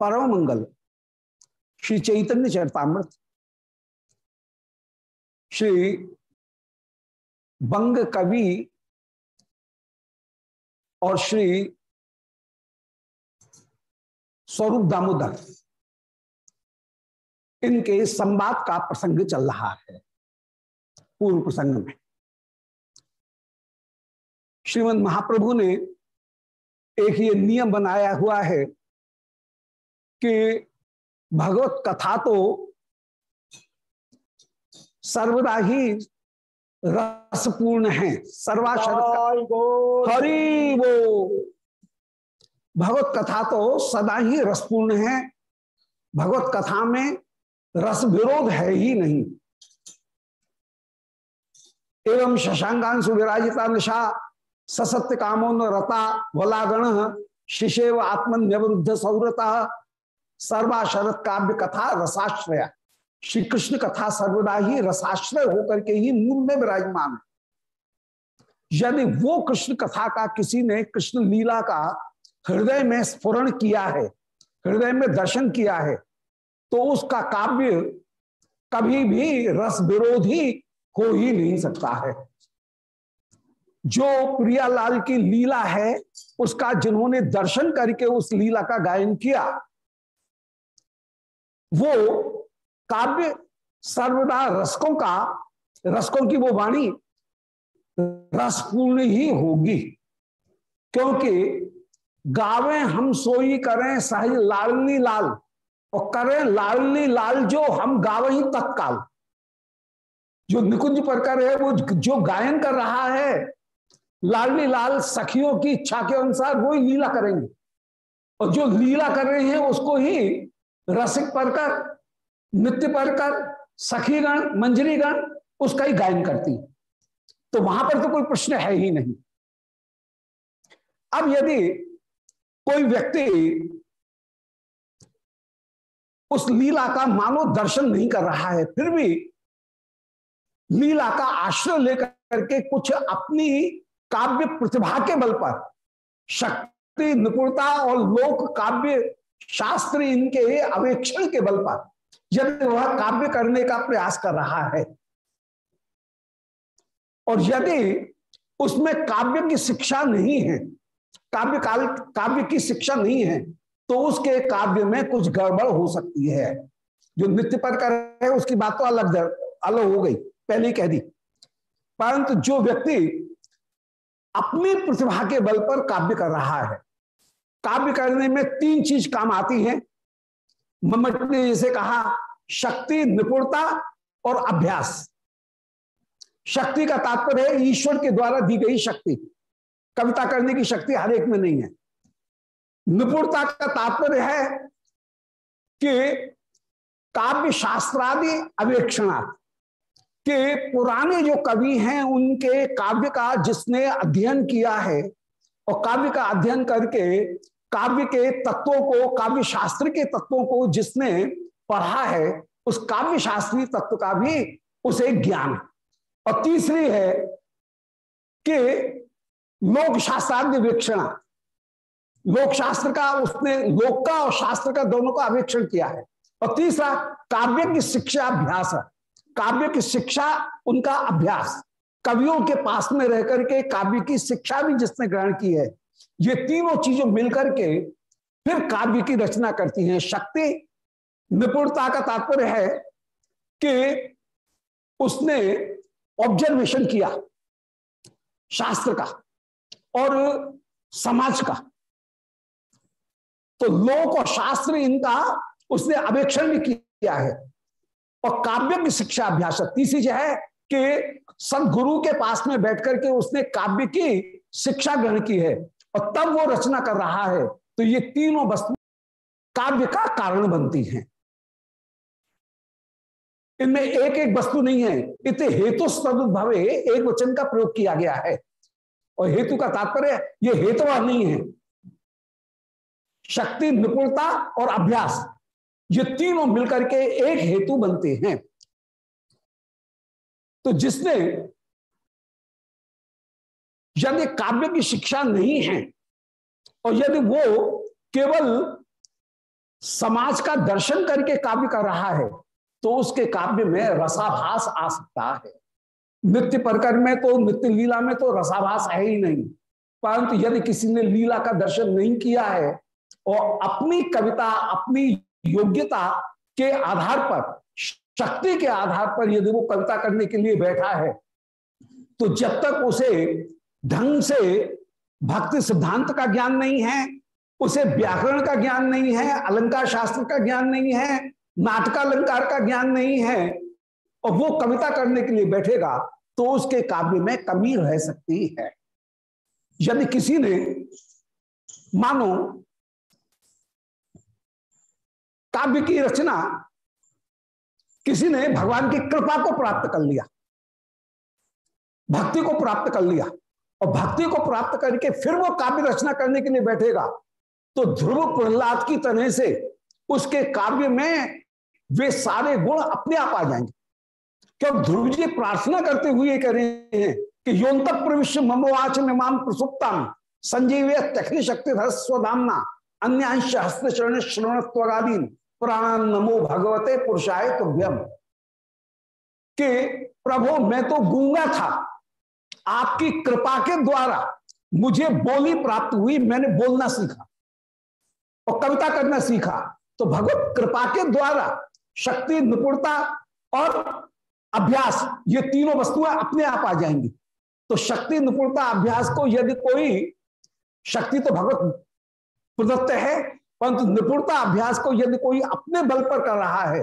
परम मंगल। श्री चैतन्य चरतामृत। श्री बंग कवि और श्री स्वरूप दामोदर। इनके संवाद का प्रसंग चल रहा है पूर्व प्रसंग में। श्रीमद महाप्रभु ने एक ये नियम बनाया हुआ है कि भगवत कथा तो सर्वदा ही रसपूर्ण है सर्वाशर हरि वो। भगवत कथा तो सदा ही रसपूर्ण है भगवत कथा में रस विरोध है ही नहीं। एवं शशांकांशु विराजिता निशा ससत्य कामोन रता वलागण शिशेव आत्मन निवृद्ध सौरता सर्वा शरत काव्य कथा रसाश्रया। श्री कृष्ण कथा सर्वदा ही रसाश्रय होकर के ही मूल में विराजमान है। यदि वो कृष्ण कथा का किसी ने कृष्ण लीला का हृदय में स्फुरण किया है, हृदय में दर्शन किया है तो उसका काव्य कभी भी रस विरोधी हो ही नहीं सकता है। जो प्रियालाल की लीला है, उसका जिन्होंने दर्शन करके उस लीला का गायन किया वो काव्य सर्वदा रसकों का, रसकों की वो वाणी रसपूर्ण ही होगी। क्योंकि गावे हम सोई करें सहज लालनी लाल, और करें लालनी लाल जो हम गावे ही तत्काल जो निकुंज पर कर है, वो जो गायन कर रहा है, लालनी लाल सखियों की इच्छा के अनुसार वो लीला करेंगे। और जो लीला कर रहे हैं, उसको ही रसिक परकर नृत्य परकर सखीगण, मंजरीगण, उसका ही गायन करती तो वहाँ पर तो कोई प्रश्न है ही नहीं। अब यदि कोई व्यक्ति उस लीला का मानो दर्शन नहीं कर रहा है, फिर भी लीला का आश्रय लेकर के कुछ अपनी काव्य प्रतिभा के बल पर, शक्ति, निपुणता और लोक काव्य शास्त्र इनके अवेक्षण के बल पर, यदि वह काव्य करने का प्रयास कर रहा है। और यदि उसमें काव्य की शिक्षा नहीं है, काव्य काल, काव्य की शिक्षा नहीं है तो उसके काव्य में कुछ गड़बड़ हो सकती है। जो नृत्य पर कर है, उसकी बात तो अलग अलग हो गई, पहले ही कह दी। परंतु जो व्यक्ति अपनी प्रतिभा के बल पर काव्य कर रहा है काव्य करने में तीन चीज़ काम आती है। मम्मट ने जैसे कहा, शक्ति, निपुणता और अभ्यास। शक्ति का तात्पर्य है ईश्वर के द्वारा दी गई शक्ति। कविता करने की शक्ति हर एक में नहीं है। निपुणता का तात्पर्य है कि काव्य शास्त्रादि अवेक्षणार्थ के पुराने जो कवि हैं, उनके काव्य का जिसने अध्ययन किया है, और काव्य का अध्ययन करके काव्य के तत्वों को काव्य शास्त्र के तत्वों को जिसने पढ़ा है, उस काव्य शास्त्रीय तत्व का भी उसे ज्ञान और तीसरी है कि लोक शास्त्राद्य वीक्षणा। लोक शास्त्र का, उसने लोक का और शास्त्र का दोनों का अवेक्षण किया है। और तीसरा, काव्य की शिक्षा अभ्यास काव्य की शिक्षा, उनका अभ्यास। कवियों के पास में रह करके काव्य की शिक्षा भी जिसने ग्रहण की है ये तीनों चीज़ों मिलकर के फिर काव्य की रचना करती हैं। शक्ति निपुणता का तात्पर्य है कि उसने ऑब्जर्वेशन किया शास्त्र का और समाज का। तो लोक और शास्त्र इनका उसने अवेक्षण भी किया है और काव्य की शिक्षा अभ्यास तीसरी जो है कि सदगुरु के पास में बैठ करके उसने काव्य की शिक्षा ग्रहण की है। और तब वो रचना कर रहा है। तो ये तीनों वस्तु काव्य का कारण बनती हैं। इनमें एक एक वस्तु नहीं है। इतने हेतु भवे एक वचन का प्रयोग किया गया है। और हेतु का तात्पर्य, ये हेतुवाह नहीं है। शक्ति, निपुणता और अभ्यास, ये तीनों मिलकर के एक हेतु बनते हैं। तो जिसने यदि काव्य की शिक्षा नहीं है और यदि वो केवल समाज का दर्शन करके काव्य कर रहा है तो उसके काव्य में रसाभास आ सकता है। नृत्य प्रकर में तो नृत्य लीला में तो रसाभास है ही नहीं। परंतु यदि किसी ने लीला का दर्शन नहीं किया है और अपनी कविता, अपनी योग्यता के आधार पर, शक्ति के आधार पर यदि वो कविता करने के लिए बैठा है तो जब तक उसे ढंग से भक्ति सिद्धांत का ज्ञान नहीं है, उसे व्याकरण का ज्ञान नहीं है, अलंकार शास्त्र का ज्ञान नहीं है, नाटकालंकार का ज्ञान नहीं है, और वो कविता करने के लिए बैठेगा तो उसके काव्य में कमी रह सकती है। यदि किसी ने, मानो, काव्य की रचना किसी ने भगवान की कृपा को प्राप्त कर लिया, भक्ति को प्राप्त कर लिया और भक्ति को प्राप्त करके फिर वो काव्य रचना करने के लिए बैठेगा। तो ध्रुव प्रहलाद की तरह से उसके काव्य में वे सारे गुण अपने आप आ जाएँगे। क्यों? ध्रुव जी प्रार्थना करते हुए कह रहे हैं कि योन तक प्रविश्य ममोवाच माम प्रसुप्ताम संजीव तखनी शक्ति स्वधामना अन्य अंश हस्तचरण श्रवणत्वादीन प्राण नमो भगवते पुरुषाय तुभ्यम। कि प्रभु, मैं तो गूँगा था आपकी कृपा के द्वारा मुझे बोली प्राप्त हुई, मैंने बोलना सीखा और कविता करना सीखा। तो भगवत कृपा के द्वारा शक्ति, निपुणता और अभ्यास, ये तीनों वस्तुएँ अपने आप आ जाएँगी। तो शक्ति, निपुणता, अभ्यास को यदि कोई शक्ति तो भगवत प्रदत्त है, परंतु निपुणता, अभ्यास को यदि कोई अपने बल पर कर रहा है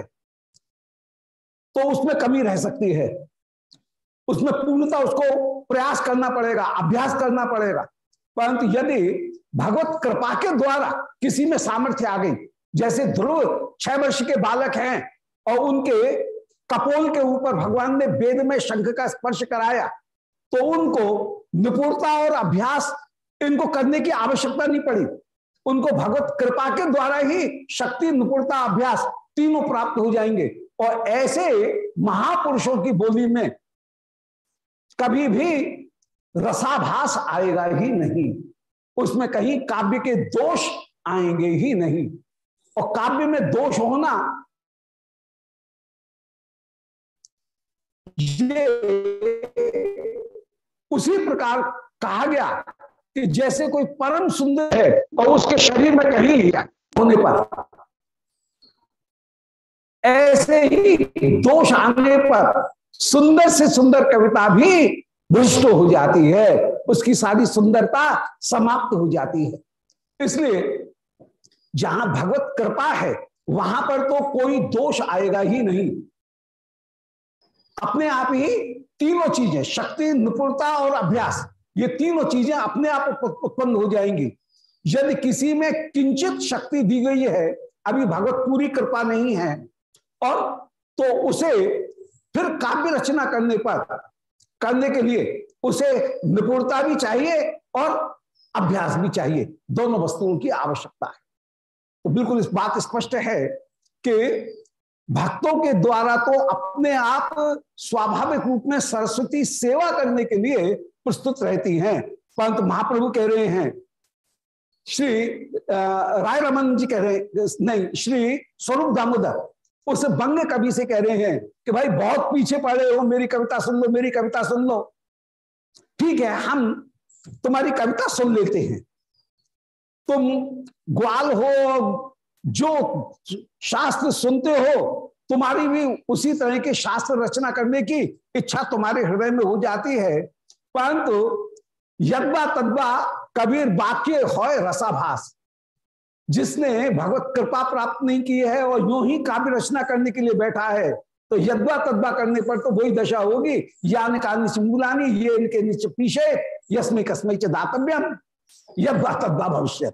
तो उसमें कमी रह सकती है। उसमें पूर्णता उसको प्रयास करना पड़ेगा, अभ्यास करना पड़ेगा। परंतु यदि भगवत कृपा के द्वारा किसी में सामर्थ्य आ गई, जैसे ध्रुव छह वर्ष के बालक हैं और उनके कपोल के ऊपर भगवान ने वेद में शंख का स्पर्श कराया तो उनको निपुणता और अभ्यास इनको करने की आवश्यकता नहीं पड़ी। उनको भगवत कृपा के द्वारा ही शक्ति, निपुणता, अभ्यास तीनों प्राप्त हो जाएँगे। और ऐसे महापुरुषों की बोली में कभी भी रसाभास आएगा ही नहीं। उसमें कहीं काव्य के दोष आएँगे ही नहीं। और काव्य में दोष होना ये उसी प्रकार कहा गया कि जैसे कोई परम सुंदर है और उसके शरीर में कहीं होने पर ऐसे ही दोष आने पर सुंदर से सुंदर कविता भी भ्रष्ट हो जाती है। उसकी सारी सुंदरता समाप्त हो जाती है। इसलिए जहाँ भगवत कृपा है, वहाँ पर तो कोई दोष आएगा ही नहीं। अपने आप ही तीनों चीज़ें, शक्ति, निपुणता और अभ्यास, ये तीनों चीज़ें अपने आप उत्पन्न हो जाएँगी। यदि किसी में किंचित शक्ति दी गई है, अभी भगवत पूरी कृपा नहीं है, और तो उसे फिर काव्य रचना करने पर, करने के लिए उसे निपुणता भी चाहिए और अभ्यास भी चाहिए। दोनों वस्तुओं की आवश्यकता है। तो बिल्कुल इस बात स्पष्ट है कि भक्तों के द्वारा तो अपने आप स्वाभाविक रूप में सरस्वती सेवा करने के लिए प्रस्तुत रहती हैं। परंतु महाप्रभु कह रहे हैं, श्री राय रमन जी कह रहे नहीं, श्री स्वरूप दामोदर। उस बंग कवि से कह रहे हैं कि भाई बहुत पीछे पड़े हो, मेरी कविता सुन लो, मेरी कविता सुन लो। ठीक है, हम तुम्हारी कविता सुन लेते हैं। तुम ग्वाल हो, जो शास्त्र सुनते हो, तुम्हारी भी उसी तरह के शास्त्र रचना करने की इच्छा तुम्हारे हृदय में हो जाती है। परंतु यदवा तद्वा कबीर वाक्य हो रसाभास। जिसने भगवत कृपा प्राप्त नहीं की है और यूँ ही काव्य रचना करने के लिए बैठा है तो यदवा तद्वा करने पर तो वही दशा होगी। यान का मूलानी ये इनके नीचे पीछे, यस्मे कस्मे च दातव्यम, यदवा तद्वा भविष्य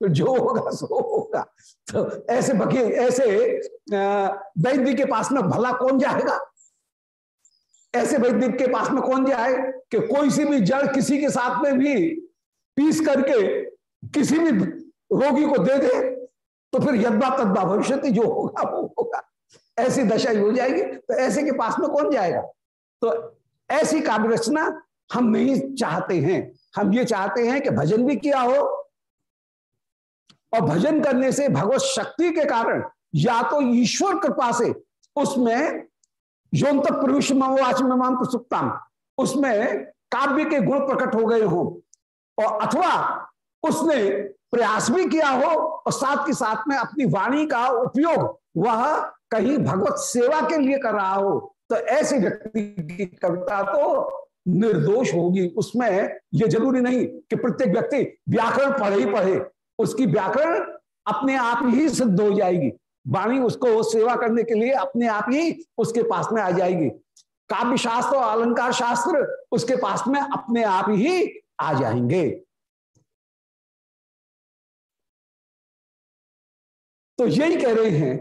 तो जो होगा, सो होगा। तो ऐसे बके ऐसे वैद्य के पास में भला कौन जाएगा? ऐसे वैद्य के पास में कौन जाए कि कोई सी भी जड़ किसी के साथ में भी पीस करके किसी भी रोगी को दे दे तो फिर यद्वा तद्वा भविष्य जो होगा, वो होगा। ऐसी दशा हो जाएगी तो ऐसे के पास में कौन जाएगा? तो ऐसी काव्य रचना हम नहीं चाहते हैं। हम ये चाहते हैं कि भजन भी किया हो, और भजन करने से भगवत शक्ति के कारण, या तो ईश्वर कृपा से, उसमें योन प्रवेश मवाच में प्रसुप्ताम, उसमें काव्य के गुण प्रकट हो गए हो, और अथवा उसने प्रयास भी किया हो और साथ के साथ में अपनी वाणी का उपयोग वह कहीं भगवत सेवा के लिए कर रहा हो तो ऐसे व्यक्ति की कविता तो निर्दोष होगी। उसमें यह ज़रूरी नहीं कि प्रत्येक व्यक्ति व्याकरण पढ़े ही पढ़े, उसकी व्याकरण अपने आप ही सिद्ध हो जाएगी। वाणी उसको सेवा करने के लिए अपने आप ही उसके पास में आ जाएगी। काव्य शास्त्र और अलंकार शास्त्र उसके पास में अपने आप ही आ जाएँगे। तो यही कह रहे हैं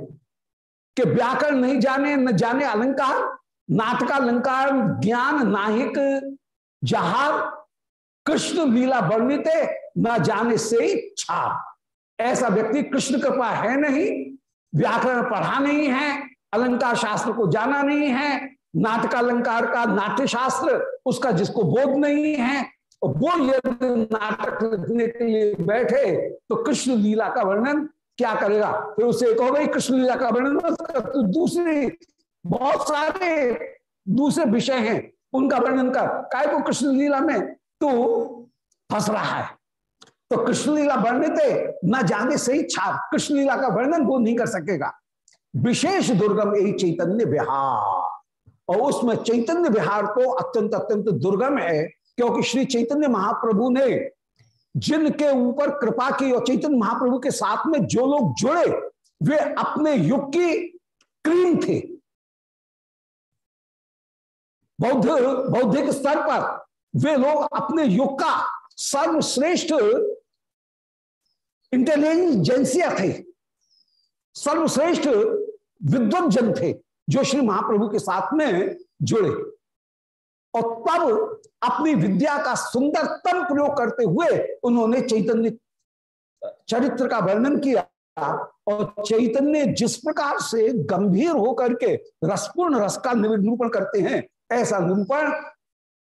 कि व्याकरण नहीं जाने, न जाने अलंकार नाटका अलंकार, ज्ञान नाहिक, जहार, कृष्ण लीला वर्णित न जाने से छाप। ऐसा व्यक्ति कृष्ण कृपा है नहीं, व्याकरण पढ़ा नहीं है, अलंकार शास्त्र को जाना नहीं है नाटक अलंकार का नाट्य शास्त्र, उसका जिसको बोध नहीं है वो यदि नाटक लिखने के लिए बैठे तो कृष्ण लीला का वर्णन क्या करेगा? फिर उसे एक गई कृष्ण लीला का वर्णन तो दूसरी, बहुत सारे दूसरे विषय हैं उनका वर्णन कर। काय को कृष्ण लीला में? तू फंस रहा है। तो कृष्ण लीला वर्णित न जाने से ही छाप। कृष्ण लीला का वर्णन वो नहीं कर सकेगा। विशेष दुर्गम यही चैतन्य विहार। और उसमें चैतन्य विहार तो अत्यंत अत्यंत दुर्गम है, क्योंकि श्री चैतन्य महाप्रभु ने जिनके ऊपर कृपा की और चैतन्य महाप्रभु के साथ में जो लोग जुड़े, वे अपने युग की क्रीम थे। बौद्ध, बौद्धिक स्तर पर वे लोग अपने युग का सर्वश्रेष्ठ इंटेलिजेंसिया थे। सर्वश्रेष्ठ विद्वत जन थे जो श्री महाप्रभु के साथ में जुड़े। और तब अपनी विद्या का सुंदरतम प्रयोग करते हुए उन्होंने चैतन्य, चरित्र का वर्णन किया। और चैतन्य जिस प्रकार से गंभीर होकर के रसपूर्ण रस का निरूपण करते हैं, ऐसा निरूपण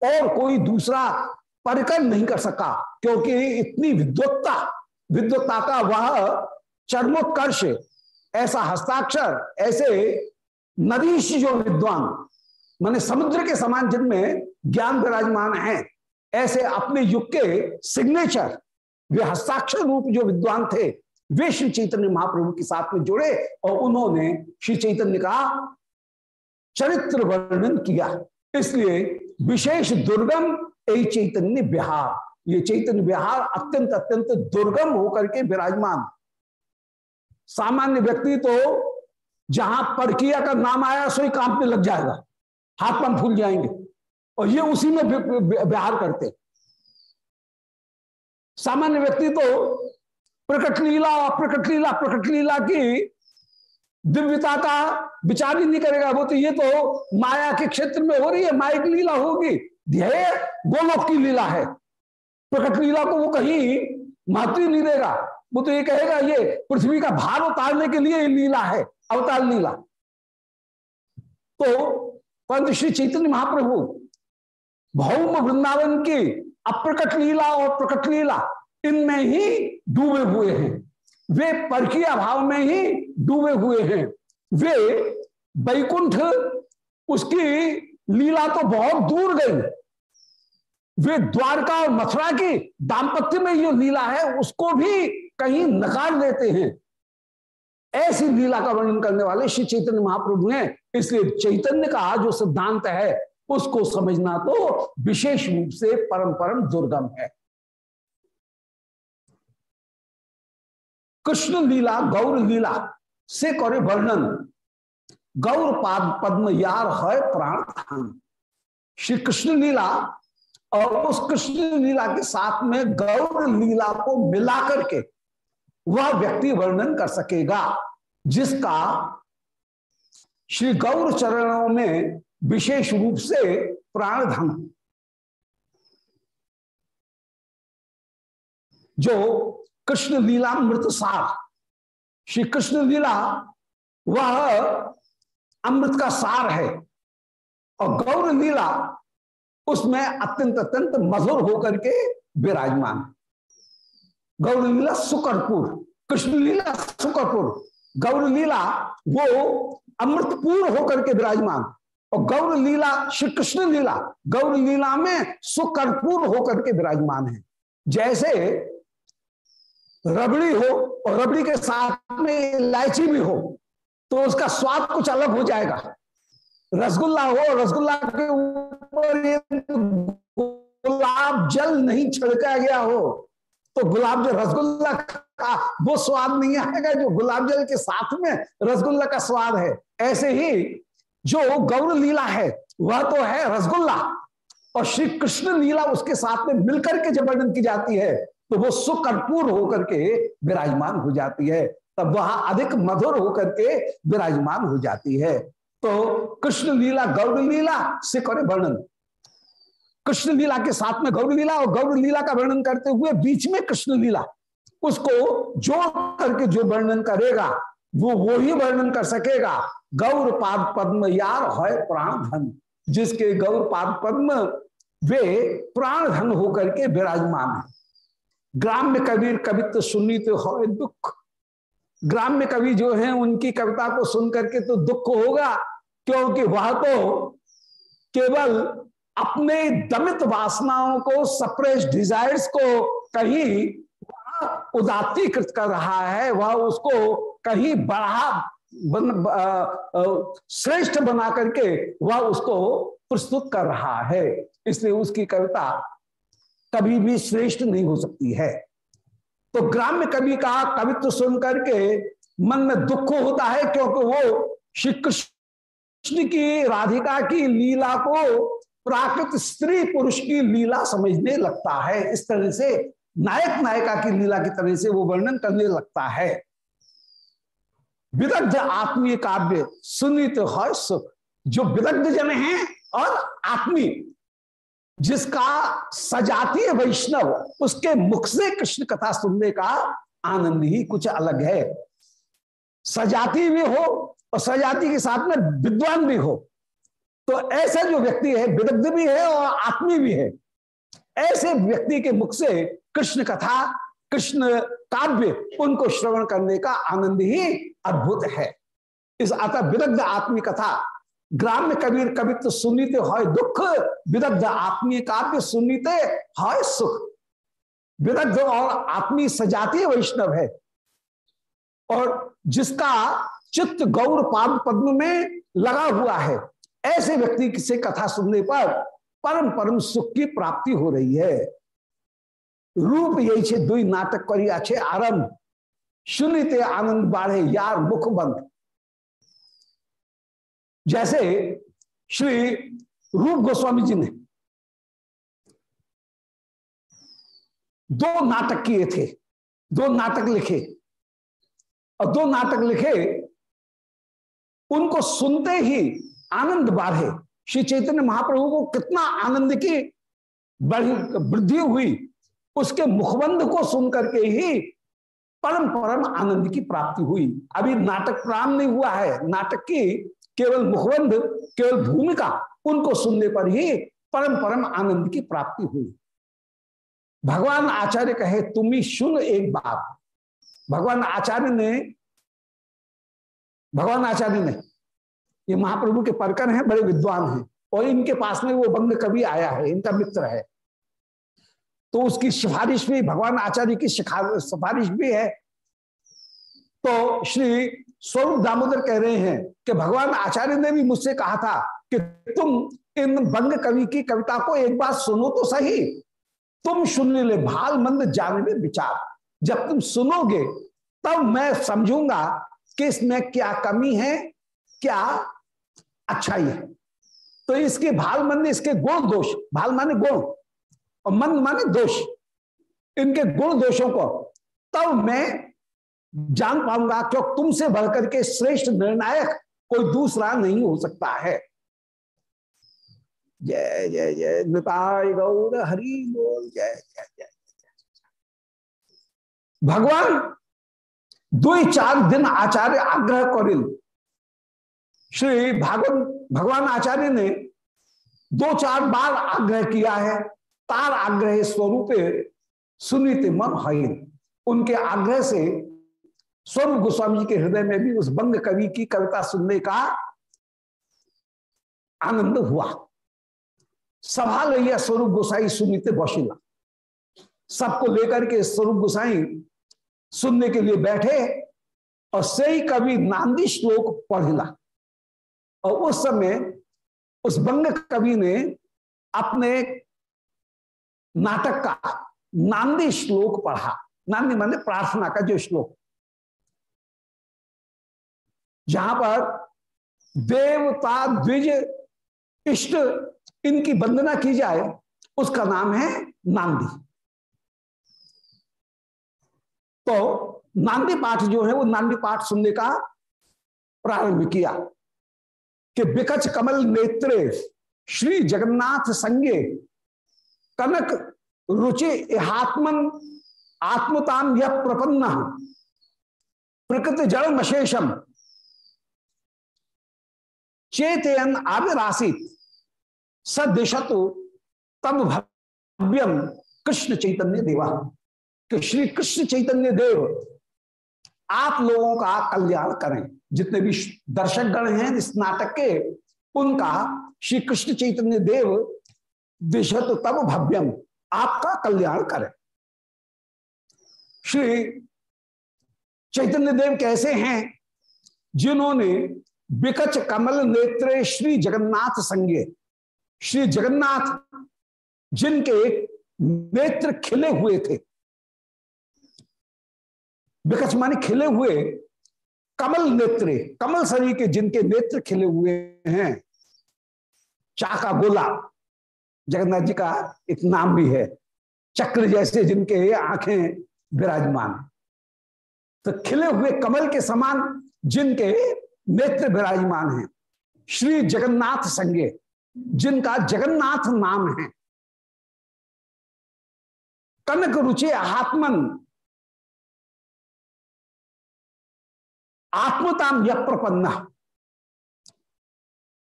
और कोई दूसरा परिकर नहीं कर सका, क्योंकि इतनी विद्वत्ता विद्वत्ता का वह चर्मोत्कर्ष, ऐसा हस्ताक्षर, ऐसे नदीश जो विद्वान माने समुद्र के समान जिनमें ज्ञान विराजमान है। ऐसे अपने युग के सिग्नेचर वे हस्ताक्षर रूप जो विद्वान थे, वे श्री चैतन्य महाप्रभु के साथ में जुड़े और उन्होंने श्री चैतन्य का चरित्र वर्णन किया। इसलिए विशेष दुर्गम ए चैतन्य बिहार ये चैतन्य बिहार अत्यंत अत्यंत दुर्गम होकर के विराजमान। सामान्य व्यक्ति तो जहाँ परकिया का नाम आया सोई कांपने लग जाएगा। हाथ पाँव फूल जाएँगे। और ये उसी में व्यवहार करते सामान्य व्यक्ति तो प्रकट लीला प्रकट लीला प्रकट लीला की दिव्यता का विचार ही नहीं करेगा। वो तो ये तो माया के क्षेत्र में हो रही है, माया की लीला होगी। ध्येय गोलोक की लीला है। प्रकट लीला को वो कहीं महत्व नहीं देगा। वो तो ये कहेगा, ये पृथ्वी का भार उतारने के लिए लीला है, अवतार लीला। तो परंतु श्री चैतन्य महाप्रभु, भौम वृंदावन की अप्रकट लीला और प्रकट लीला इनमें ही डूबे हुए हैं। वे परकीय भाव में ही डूबे हुए हैं। वे बैकुंठ उसकी लीला तो बहुत दूर गई। वे द्वारका और मथुरा की दाम्पत्य में जो लीला है, उसको भी कहीं नकार देते हैं। ऐसी लीला का वर्णन करने वाले श्री चैतन्य महाप्रभु हैं। इसलिए चैतन्य का जो सिद्धांत है, उसको समझना तो विशेष रूप से परम परम दुर्गम है। कृष्ण लीला, गौर लीला से करे वर्णन। गौर पाद, पद्म यार है प्राण श्री कृष्ण लीला और उस कृष्ण लीला के साथ में गौर लीला को मिला करके वह व्यक्ति वर्णन कर सकेगा, जिसका श्री गौर चरणों में विशेष रूप से प्राणधन जो कृष्ण लीला मृत सार, श्री कृष्ण लीला, वह अमृत का सार है और गौर लीला उसमें अत्यंत अत्यंत मधुर होकर के विराजमान गौर लीला सुकरपुर कृष्ण लीला सुकरपुर। गौर लीला वो अमृतपूर्ण होकर के विराजमान। और गौर लीला श्री कृष्ण लीला गौर लीला में सुकर्पूर होकर के विराजमान है। जैसे रबड़ी हो और रबड़ी के साथ में इलायची भी हो तो उसका स्वाद कुछ अलग हो जाएगा। रसगुल्ला हो, रसगुल्ला के ऊपर गुलाब जल नहीं छिड़का गया हो तो गुलाब जो रसगुल्ला का वो स्वाद नहीं आएगा जो गुलाब जल के साथ में रसगुल्ला का स्वाद है। ऐसे ही जो गौर लीला है, वह तो है रसगुल्ला। और श्री कृष्ण लीला उसके साथ में मिलकर के जब वर्णन की जाती है तो वो सुकर्पूर होकर के विराजमान हो जाती है। तब वह अधिक मधुर होकर के विराजमान हो जाती है। तो कृष्ण लीला, गौर लीला, से करे वर्णन। कृष्ण लीला के साथ में गौर लीला और गौर लीला का वर्णन करते हुए बीच में कृष्ण लीला उसको जोड़ करके जो वर्णन करेगा, वो वो ही वर्णन कर सकेगा। गौर पाद पद्म यार है प्राण धन, जिसके गौर पाद पद्म वे प्राण धन होकर के विराजमान है। ग्राम्य कबीर कवित्व सुनी तो हो दुख ग्राम्य कवि जो है, उनकी कविता को सुन करके तो दुख होगा, क्योंकि वह तो केवल अपने दमित वासनाओं को सप्रेस डिजायर्स को कहीं उदातीकृत कर रहा है वह उसको कहीं बढ़ा बन, श्रेष्ठ बना करके वह उसको प्रस्तुत कर रहा है। इसलिए उसकी कविता कभी भी श्रेष्ठ नहीं हो सकती है। तो ग्राम्य कवि का कवित्व सुन करके मन में दुख होता है क्योंकि वो श्री कृष्ण की राधिका की लीला को प्राकृत स्त्री पुरुष की लीला समझने लगता है। इस तरह से नायक नायिका की लीला की तरह से वो वर्णन करने लगता है। विदग्ध आत्मीय काव्य, सुनित है सुख जो विदग्ध जन हैं और आत्मी जिसका सजातीय वैष्णव, उसके मुख से कृष्ण कथा सुनने का आनंद ही कुछ अलग है। सजाती भी हो और सजाती के साथ में विद्वान भी हो। तो ऐसा जो व्यक्ति है, विदग्ध भी है और आत्मी भी है। ऐसे व्यक्ति के मुख से कृष्ण कथा, कृष्ण काव्य, उनको श्रवण करने का आनंद ही अद्भुत है। इस अतः विदग्ध आत्मी कथा, ग्राम्य कबीर कवित्व सुनीते है दुख, विदग्ध आत्मीय काव्य सुनीते है सुख। विदग्ध और आत्मी सजातीय वैष्णव है। और जिसका चित्त गौर पाद पद्म में लगा हुआ है ऐसे व्यक्ति से कथा सुनने पर परम परम सुख की प्राप्ति हो रही है। रूप यही छे, दुई नाटक करी अच्छे आरंभ। सुनिते आनंद बाढ़े, यार मुख बंद। जैसे श्री रूप गोस्वामी जी ने दो नाटक किए थे, दो नाटक लिखे। और दो नाटक लिखे, उनको सुनते ही आनंद बाढ़े श्री चैतन्य महाप्रभु को कितना आनंद की वृद्धि हुई, उसके मुखबंध को सुन करके ही परम परम आनंद की प्राप्ति हुई। अभी नाटक प्रारंभ नहीं हुआ है। नाटक की केवल मुखबंध, केवल भूमिका, उनको सुनने पर ही परम परम आनंद की प्राप्ति हुई। भगवान आचार्य कहे, तुम ही सुन एक बात। भगवान आचार्य ने, भगवान आचार्य ने ये महाप्रभु के परकर हैं, बड़े विद्वान हैं। और इनके पास में वो बंग कवि आया है, इनका मित्र है। तो उसकी सिफारिश भी, भगवान आचार्य की सिफारिश भी है। तो श्री स्वरूप दामोदर कह रहे हैं कि भगवान आचार्य ने भी मुझसे कहा था कि तुम इन बंग कवि की कविता को एक बार सुनो तो सही। तुम सुन ले भाल मंद जाने विचार। जब तुम सुनोगे, तब मैं समझूँगा कि इसमें क्या कमी है, क्या अच्छाई है तो इसके भाल मंद इसके गुण दोष, भाल माने गुण और मन माने दोष। इनके गुण दोषों को तब मैं जान पाऊँगा क्यों तुमसे बढ़कर के श्रेष्ठ निर्णायक कोई दूसरा नहीं हो सकता है। जय जय जय। नृताय गौर हरि बोल। जय जय जय भगवान, दो चार दिन आचार्य आग्रह करिल श्री भागवत, भगवान आचार्य ने दो चार बार आग्रह किया है, तार आग्रह स्वरूप सुनित मन हईन उनके आग्रह से स्वरूप गोस्वामी जी के हृदय में भी उस बंग कवि की कविता सुनने का आनंद हुआ। सभा लैया स्वरूप गोसाई सुनित बौशिला। सबको लेकर के स्वरूप गोसाई सुनने के लिए बैठे और सही कवि नांदी श्लोक पढ़ला। और उस समय उस बंग कवि ने अपने नाटक का नांदी श्लोक पढ़ा। नांदी माने प्रार्थना का जो श्लोक। जहाँ पर देवता, द्विज, इष्ट इनकी वंदना की जाए, उसका नाम है नांदी तो नांदी पाठ जो है, वो नांदी पाठ सुनने का प्रारंभ किया। कि बिकच कमल नेत्रे, श्री जगन्नाथ संगे, कनक रुचि हात्मन आत्मताम यह प्रपन्न। प्रकृति जड़ मशेषम। चेतन आविरासित। सदिशतु तब भव्यम कृष्ण चैतन्य देवा। कि श्री कृष्ण चैतन्य देव, आप लोगों का कल्याण करें। जितने भी दर्शक गण हैं, इस नाटक के, उनका श्री कृष्ण चैतन्य देव दिशत तब भव्यम, आपका कल्याण करें। श्री चैतन्य देव कैसे हैं? जिन्होंने बिकच कमल नेत्रे श्री जगन्नाथ संगे। श्री जगन्नाथ जिनके नेत्र खिले हुए थे। बिकच माने खिले हुए कमल नेत्रे, कमल शरीर के जिनके नेत्र खिले हुए हैं, चाका गोला, जगन्नाथ जी का एक नाम भी है, चक्र जैसे जिनके आँखें विराजमान। तो खिले हुए कमल के समान जिनके नेत्र विराजमान हैं, श्री जगन्नाथ संगे, जिनका जगन्नाथ नाम है। कनक रुचि आत्मन आत्मताम यप्रपन्न।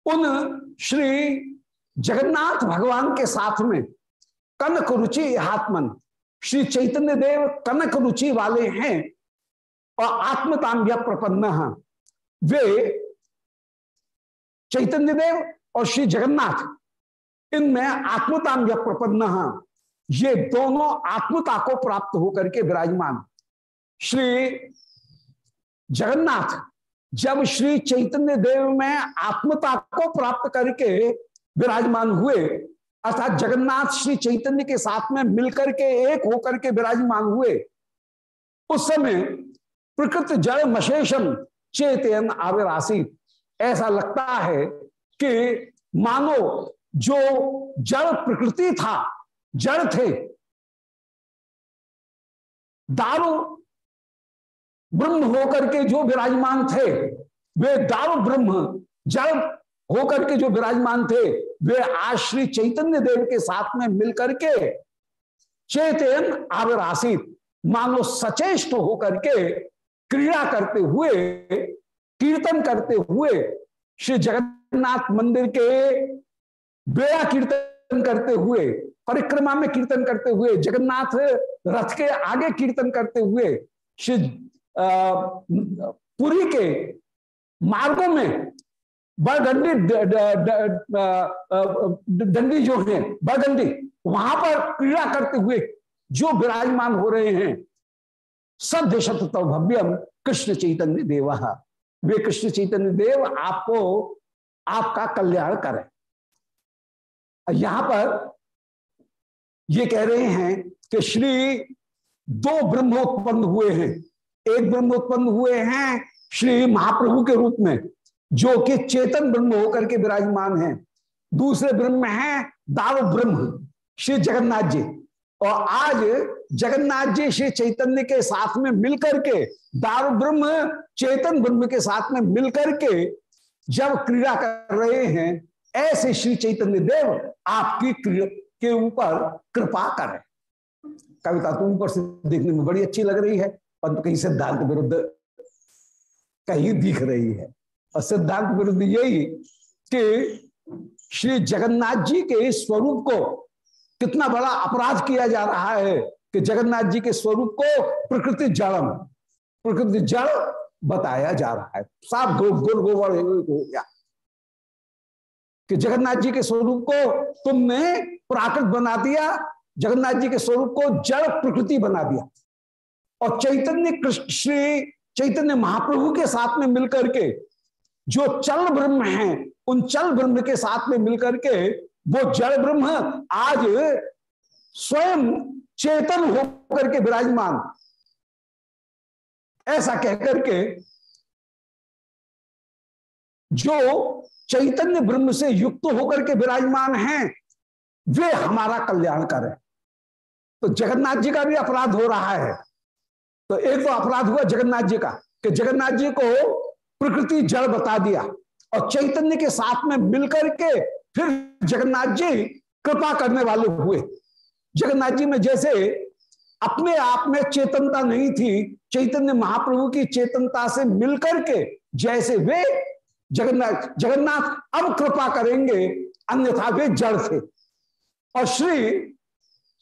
उन श्री जगन्नाथ भगवान के साथ में कनक रुचि आत्मन श्री चैतन्य देव कनक रुचि वाले हैं और आत्मताम प्रपन्न वे चैतन्य देव और श्री जगन्नाथ, इनमें आत्मताम प्रपन्न ये दोनों आत्मता को प्राप्त होकर के विराजमान। श्री जगन्नाथ, जब श्री चैतन्य देव में आत्मता को प्राप्त करके विराजमान हुए, अर्थात जगन्नाथ श्री चैतन्य के साथ में मिलकर के एक होकर के विराजमान हुए, उस समय प्रकृत जड़ मशेषम चेतन आविरासी ऐसा लगता है कि मानो जो जड़ प्रकृति था, जड़ थे, दारू ब्रह्म होकर के जो विराजमान थे, वे दारू ब्रह्म जड़ होकर के जो विराजमान थे, वे आश्री चैतन्य देव के साथ में मिलकर के चेतन आविरासित, मानो सचेष्ट होकर के क्रीड़ा करते हुए, कीर्तन करते हुए श्री जगन्नाथ मंदिर के बेड़ा कीर्तन करते हुए, परिक्रमा में कीर्तन करते हुए, जगन्नाथ रथ के आगे कीर्तन करते हुए, श्री पुरी के मार्गों में बड़गंडी डंडी जो है, बड़गंडी, वहाँ पर क्रीड़ा करते हुए जो विराजमान हो रहे हैं, सब देशत तो भव्यम कृष्ण चैतन्य देव। वे कृष्ण चैतन्य देव आपको आपका कल्याण करें। यहाँ पर ये कह रहे हैं कि श्री दो ब्रह्म उत्पन्न हुए हैं। एक ब्रह्म उत्पन्न हुए हैं श्री महाप्रभु के रूप में, जो कि चेतन ब्रह्म होकर के विराजमान हैं। दूसरे ब्रह्म हैं, दाव ब्रह्म, श्री जगन्नाथ जी। और आज जगन्नाथ जी श्री चैतन्य के साथ में मिलकर के दारू ब्रह्म, चेतन ब्रह्म के साथ में मिलकर के जब क्रीड़ा कर रहे हैं, ऐसे श्री चैतन्य देव आपकी के ऊपर कृपा करें। कविता तो ऊपर से देखने में बड़ी अच्छी लग रही है। परंतु कहीं सिद्धांत विरुद्ध कहीं दिख रही है। और सिद्धांत विरुद्ध यही कि श्री जगन्नाथ जी के स्वरूप को कितना बड़ा अपराध किया जा रहा है कि जगन्नाथ जी के स्वरूप को प्रकृति जड़म प्रकृति जड़ बताया जा रहा है। साफ़ गुर गोबर हो गया। कि जगन्नाथ जी के स्वरूप को तुमने प्राकृत बना दिया, जगन्नाथ जी के स्वरूप को जड़ प्रकृति बना दिया। और चैतन्य कृष्ण, श्री चैतन्य महाप्रभु के साथ में मिलकर के जो चल ब्रह्म है, उन चल ब्रह्म के साथ में मिलकर के वो जड़ ब्रह्म आज स्वयं चेतन होकर के विराजमान। ऐसा कहकर के जो चैतन्य ब्रह्म से युक्त होकर के विराजमान हैं, वे हमारा कल्याण करें। तो जगन्नाथ जी का भी अपराध हो रहा है। तो एक तो अपराध हुआ जगन्नाथ जी का, कि जगन्नाथ जी को प्रकृति जड़ बता दिया और चैतन्य के साथ में मिलकर के फिर जगन्नाथ जी कृपा करने वाले हुए। जगन्नाथ जी में जैसे अपने आप में चेतनता नहीं थी, चैतन्य महाप्रभु की चेतनता से मिलकर के जैसे वे जगन्नाथ जगन्नाथ अब कृपा करेंगे, अन्यथा वे जड़ थे। और श्री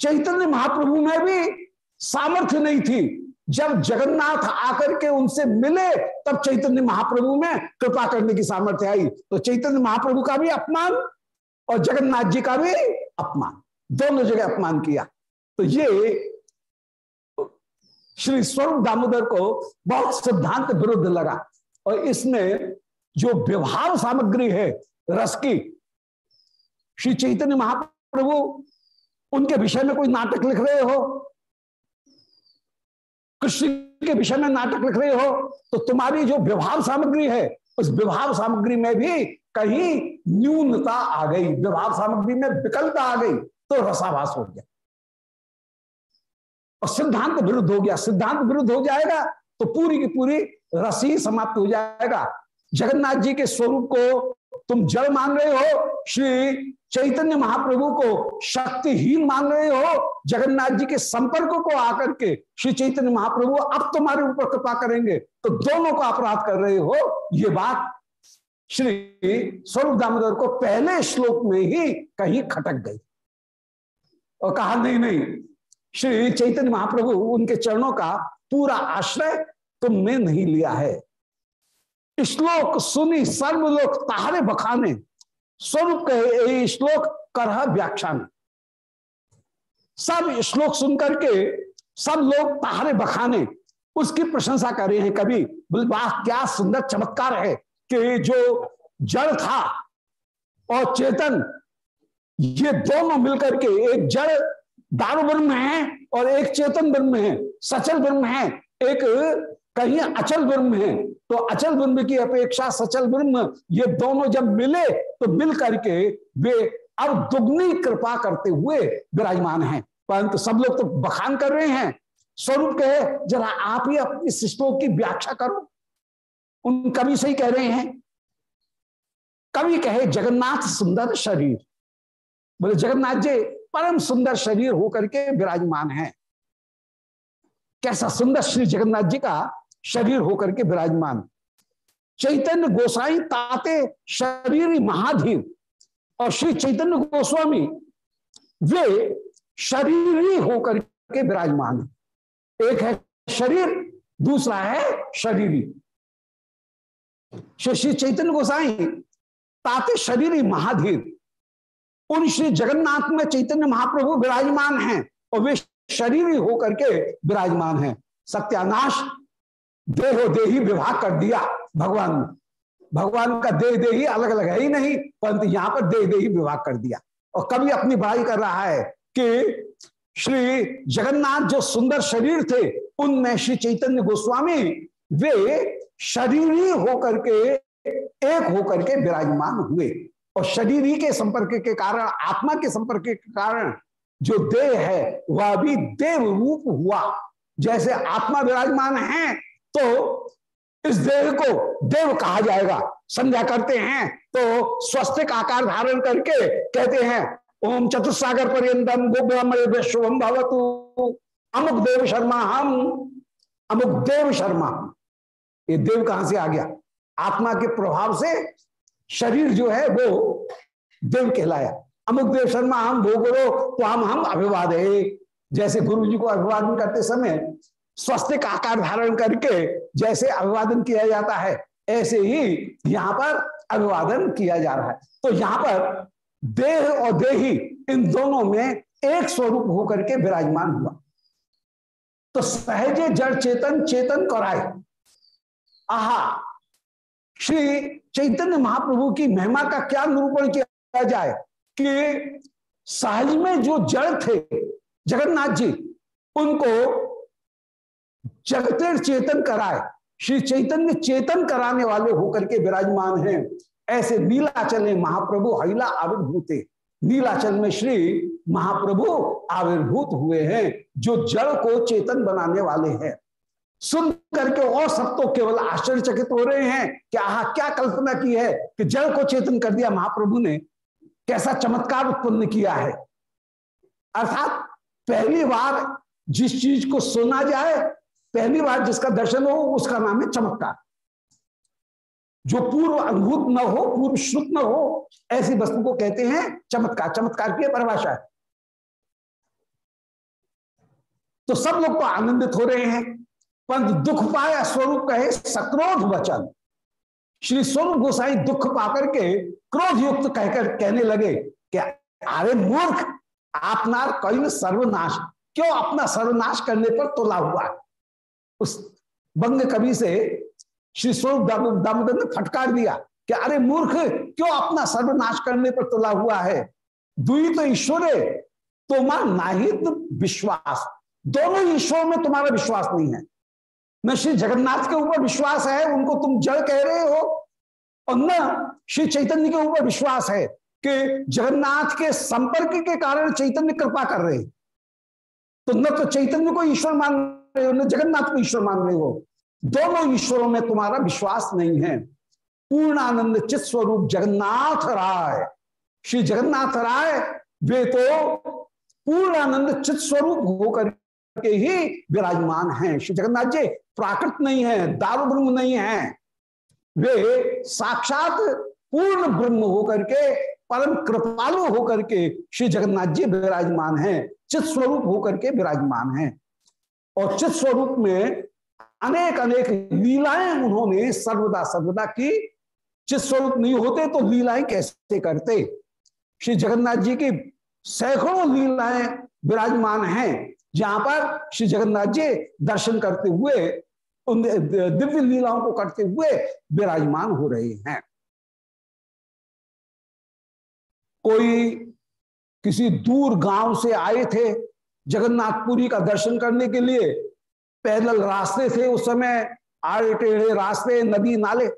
चैतन्य महाप्रभु में भी सामर्थ्य नहीं थी जब जगन्नाथ आकर के उनसे मिले, तब चैतन्य महाप्रभु में कृपा करने की सामर्थ्य आई। तो चैतन्य महाप्रभु का भी अपमान और जगन्नाथ जी का भी अपमान। दोनों जगह अपमान किया। तो ये श्री स्वरूप दामोदर को बहुत सिद्धांत विरुद्ध लगा। और इसमें जो व्यवहार सामग्री है, रस की, श्री चैतन्य महाप्रभु, उनके विषय में कोई नाटक लिख रहे हो? कृष्ण के विषय में नाटक लिख रहे हो तो तुम्हारी जो विभाव सामग्री है, उस विभाव सामग्री में भी कहीं न्यूनता आ गई विभाव सामग्री में विकलता आ गई तो रसाभास हो गया। और सिद्धांत विरुद्ध हो गया। सिद्धांत विरुद्ध हो जाएगा तो पूरी की पूरी रसी समाप्त हो जाएगा। जगन्नाथ जी के स्वरूप को तुम जड़ मान रहे हो, श्री चैतन्य महाप्रभु को शक्तिहीन मान रहे हो, जगन्नाथ जी के संपर्क को आकर के श्री चैतन्य महाप्रभु अब तुम्हारे ऊपर कृपा करेंगे। तो दोनों को अपराध कर रहे हो, ये बात श्री स्वरूप दामोदर को पहले श्लोक में ही कहीं खटक गई। और कहा, नहीं नहीं, श्री चैतन्य महाप्रभु, उनके चरणों का पूरा आश्रय तुमने नहीं लिया है। श्लोक सुनी, सर्वलोक तारे बखाने। स्वरूप कहे श्लोक करह व्याख्यान। सब श्लोक सुन करके सब लोग तारे बखाने। उसकी प्रशंसा कर रहे हैं कभी बोले, वाह, क्या सुंदर, चमत्कार है कि जो जड़ था और चेतन, ये दोनों मिलकर के एक जड़ दारू ब्रह्म है और एक चेतन ब्रह्म है, सचल ब्रह्म है, एक कहीं अचल ब्रह्म है तो अचल ब्रह्म की अपेक्षा सचल ब्रह्म, ये दोनों जब मिले तो मिल करके वे अब दुगनी कृपा करते हुए विराजमान हैं। परंतु सब लोग तो बखान कर रहे हैं। स्वरूप कहे, जरा आप ही अपनी श्लोक की व्याख्या करो। उन कवि से ही कह रहे हैं। कवि कहे, जगन्नाथ सुंदर शरीर। बोले, जगन्नाथ जी, परम सुंदर शरीर होकर के विराजमान है। कैसा सुंदर श्री जगन्नाथ जी का शरीर होकर के विराजमान। चैतन्य गोसाई ताते शरीर महाधीर और श्री चैतन्य गोस्वामी, वे शरीर होकर के विराजमान। एक है शरीर, दूसरा है शरीरी। श्री चैतन्य गोसाई ताते शरीर महाधीर उन श्री जगन्नाथ में चैतन्य महाप्रभु विराजमान हैं और वे शरीर होकर के विराजमान हैं। सत्यानाश देहो देही विभाग कर दिया भगवान भगवान का देह देही अलग अलग है ही नहीं, परंतु यहाँ पर देह देही विभाग कर दिया। और कभी अपनी बड़ाई कर रहा है कि श्री जगन्नाथ जो सुंदर शरीर थे, उनमें श्री चैतन्य गोस्वामी, वे शरीरी होकर के, एक होकर के विराजमान हुए। और शरीरी के संपर्क के कारण, आत्मा के संपर्क के कारण जो देह है, वह भी देव रूप हुआ। जैसे आत्मा विराजमान है तो इस देह को देव कहा जाएगा। संध्या करते हैं तो स्वस्तिक आकार धारण करके कहते हैं, ओम चतुसागर पर्यतम गोब्रह्म शुभम भवतु। अमुक देव शर्मा हम, अमुक देव शर्मा ये देव कहाँ से आ गया? आत्मा के प्रभाव से शरीर जो है वो देव कहलाया। अमुक देव शर्मा हम, भोगरो तो हम हम अभिवाद। जैसे गुरु जी को अभिवादन करते समय स्वस्तिक आकार धारण करके जैसे अभिवादन किया जाता है, ऐसे ही यहाँ पर अभिवादन किया जा रहा है। तो यहाँ पर देह और देही इन दोनों में एक स्वरूप होकर के विराजमान हुआ। तो सहजे जड़ चेतन चेतन कराए आहा, श्री चैतन्य महाप्रभु की महिमा का क्या निरूपण किया जाए कि सहज में जो जड़ थे, जगन्नाथ जी, उनको जगतेर चेतन कराए। श्री चैतन्य चेतन कराने वाले होकर के विराजमान हैं। ऐसे नीलाचल में महाप्रभु हईला आविर्भूते। नीलाचल में श्री महाप्रभु आविर्भूत हुए हैं, जो जड़ को चेतन बनाने वाले हैं। सुन करके और सब तो केवल आश्चर्यचकित हो रहे हैं कि आह, क्या कल्पना की है कि जड़ को चेतन कर दिया महाप्रभु ने। कैसा चमत्कार उत्पन्न किया है। अर्थात पहली बार जिस चीज़ को सुना जाए पहली बार जिसका दर्शन हो, उसका नाम है चमत्कार। जो पूर्व अनुभूत न हो, पूर्व श्रुत न हो, ऐसी वस्तु को कहते हैं चमत्कार। चमत्कार की परिभाषा है। तो सब लोग तो आनंदित हो रहे हैं, परंतु दुख पाया स्वरूप कहे सक्रोध वचन। श्री स्वरूप गोसाई दुख पाकर के क्रोध युक्त कहकर कहने लगे कि अरे मूर्ख आपना कई सर्वनाश? क्यों अपना सर्वनाश करने पर तोला हुआ? उस बंग कवि से श्री स्वरूप दामोदर ने फटकार दिया कि अरे मूर्ख, क्यों अपना सर्वनाश करने पर तुला हुआ है? दुई तो ईश्वर, तुम्हारा नाहित विश्वास। दोनों ईश्वरों में तुम्हारा विश्वास नहीं है। न श्री जगन्नाथ के ऊपर विश्वास है, उनको तुम जड़ कह रहे हो, और न श्री चैतन्य के ऊपर विश्वास है कि जगन्नाथ के संपर्क के कारण चैतन्य कृपा कर रहे तो न तो चैतन्य को ईश्वर मान हो जगन्नाथ को ईश्वर मान रहे हो। दोनों ईश्वरों में तुम्हारा विश्वास नहीं है। पूर्णानंद चित स्वरूप जगन्नाथ राय। श्री जगन्नाथ राय वे तो पूर्णानंद चित स्वरूप होकर के ही विराजमान हैं। श्री जगन्नाथ जी, प्राकृत नहीं है दारू ब्रह्म नहीं है। वे साक्षात पूर्ण ब्रह्म होकर के, परम कृपालु होकर के श्री जगन्नाथ जी विराजमान हैं। चित स्वरूप होकर के विराजमान हैं। और चित स्वरूप में अनेक अनेक लीलाएँ उन्होंने सर्वदा सर्वदा की। चित स्वरूप नहीं होते तो लीलाएँ कैसे करते? श्री जगन्नाथ जी की सैकड़ों लीलाएँ विराजमान हैं, जहाँ पर श्री जगन्नाथ जी दर्शन करते हुए, उन दिव्य लीलाओं को करते हुए विराजमान हो रहे हैं। कोई किसी दूर गाँव से आए थे जगन्नाथपुरी का दर्शन करने के लिए पैदल रास्ते थे उस समय, आड़े टेढ़े रास्ते, नदी नाले।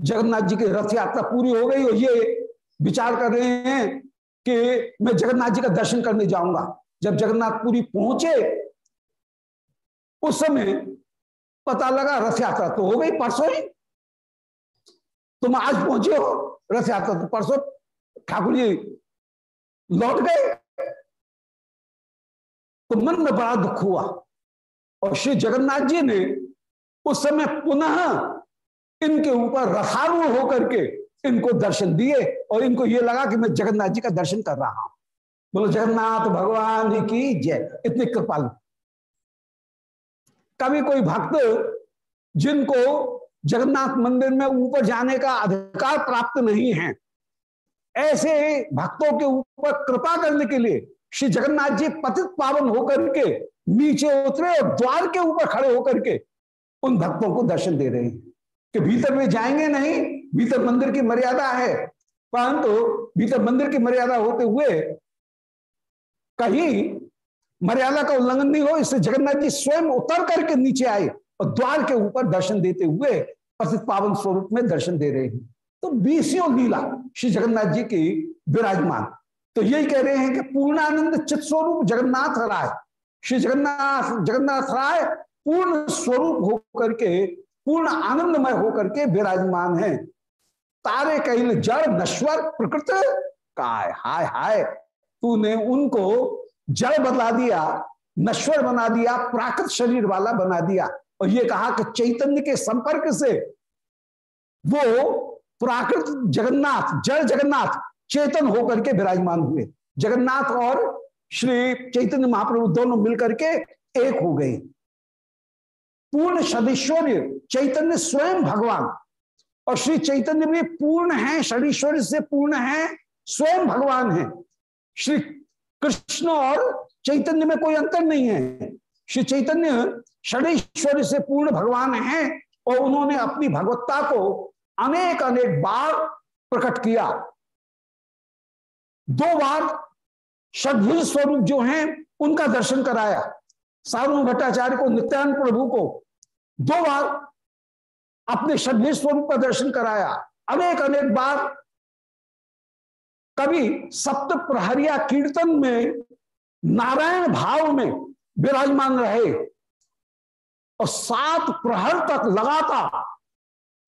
जगन्नाथ जी की रथ यात्रा पूरी हो गई और ये विचार कर रहे हैं कि मैं जगन्नाथ जी का दर्शन करने जाऊँगा। जब जगन्नाथपुरी पहुँचे, उस समय पता लगा रथ यात्रा तो हो गई परसों ही। तुम आज पहुँचे हो रथ यात्रा तो परसों ठाकुर जी लौट गए। तो मन में बड़ा दुख हुआ और श्री जगन्नाथ जी ने उस समय पुनः इनके ऊपर रथारूढ़ होकर के इनको दर्शन दिए और इनको ये लगा कि मैं जगन्नाथ जी का दर्शन कर रहा हूँ। बोलो, जगन्नाथ भगवान की जय। इतनी कृपालु। कभी कोई भक्त जिनको जगन्नाथ मंदिर में ऊपर जाने का अधिकार प्राप्त नहीं है, ऐसे भक्तों के ऊपर कृपा करने के लिए श्री जगन्नाथ जी पतित पावन होकर के, नीचे उतरे और द्वार के ऊपर खड़े होकर के उन भक्तों को दर्शन दे रहे हैं कि भीतर में जाएँगे नहीं, भीतर मंदिर की मर्यादा है। परंतु भीतर मंदिर की मर्यादा होते हुए कहीं मर्यादा का उल्लंघन नहीं हो, इससे जगन्नाथ जी स्वयं उतर करके नीचे आए और द्वार के ऊपर दर्शन देते हुए प्रसिद्ध पावन स्वरूप में दर्शन दे रहे हैं। तो बीसियों लीला श्री जगन्नाथ जी की विराजमान। तो यही कह रहे हैं कि पूर्णानंद चित स्वरूप जगन्नाथ राय, श्री जगन्नाथ जगन्नाथ राय पूर्ण स्वरूप होकर के, पूर्ण आनंदमय होकर के विराजमान है। तारे कहीं जड़ नश्वर प्रकृत काय? हाय हाय, तूने उनको जड़ बदला दिया, नश्वर बना दिया, प्राकृत शरीर वाला बना दिया। और ये कहा कि चैतन्य के संपर्क से वो प्राकृत जगन्नाथ, जड़ जगन्नाथ चेतन होकर के विराजमान हुए। जगन्नाथ और श्री चैतन्य महाप्रभु दोनों मिलकर के एक हो गए। पूर्ण सदीश्वर्य चैतन्य स्वयं भगवान और श्री चैतन्य भी पूर्ण है षडीश्वर्य से पूर्ण है, स्वयं भगवान है। श्री कृष्ण और चैतन्य में कोई अंतर नहीं है। श्री चैतन्य षडीश्वर्य से पूर्ण भगवान है और उन्होंने अपनी भगवत्ता को अनेक अनेक बार प्रकट किया। दो बार षडभुज स्वरूप जो हैं, उनका दर्शन कराया। सारू भट्टाचार्य को, नित्यानंद प्रभु को दो बार अपने षडभुज स्वरूप का दर्शन कराया। अनेक अनेक बार कभी सप्त प्रहरिया कीर्तन में, नारायण भाव में विराजमान रहे और सात प्रहर तक लगातार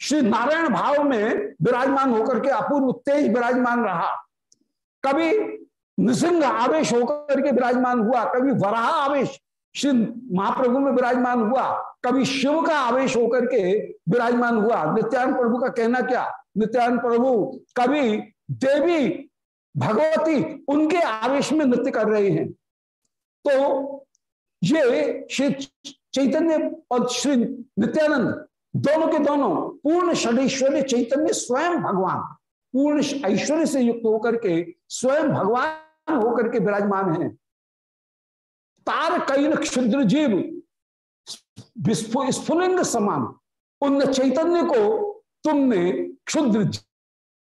श्री नारायण भाव में विराजमान होकर के अपूर्व तेज विराजमान रहा। कभी नृसिंह आवेश होकर के विराजमान हुआ, कभी वराह आवेश, श्री महाप्रभु में विराजमान हुआ, कभी शिव का आवेश होकर के विराजमान हुआ। नित्यान प्रभु का कहना क्या? नित्यानंद प्रभु, कभी देवी भगवती उनके आवेश में नृत्य कर रहे हैं। तो ये श्री चैतन्य और श्री नित्यानंद, दोनों के दोनों पूर्ण षडेश्वर्य चैतन्य स्वयं भगवान। पूर्ण ऐश्वर्य से युक्त होकर के, स्वयं भगवान होकर के विराजमान हैं। तार कई क्षुद्र जीव स्फुलिंग समान, उन चैतन्य को तुमने क्षुद्र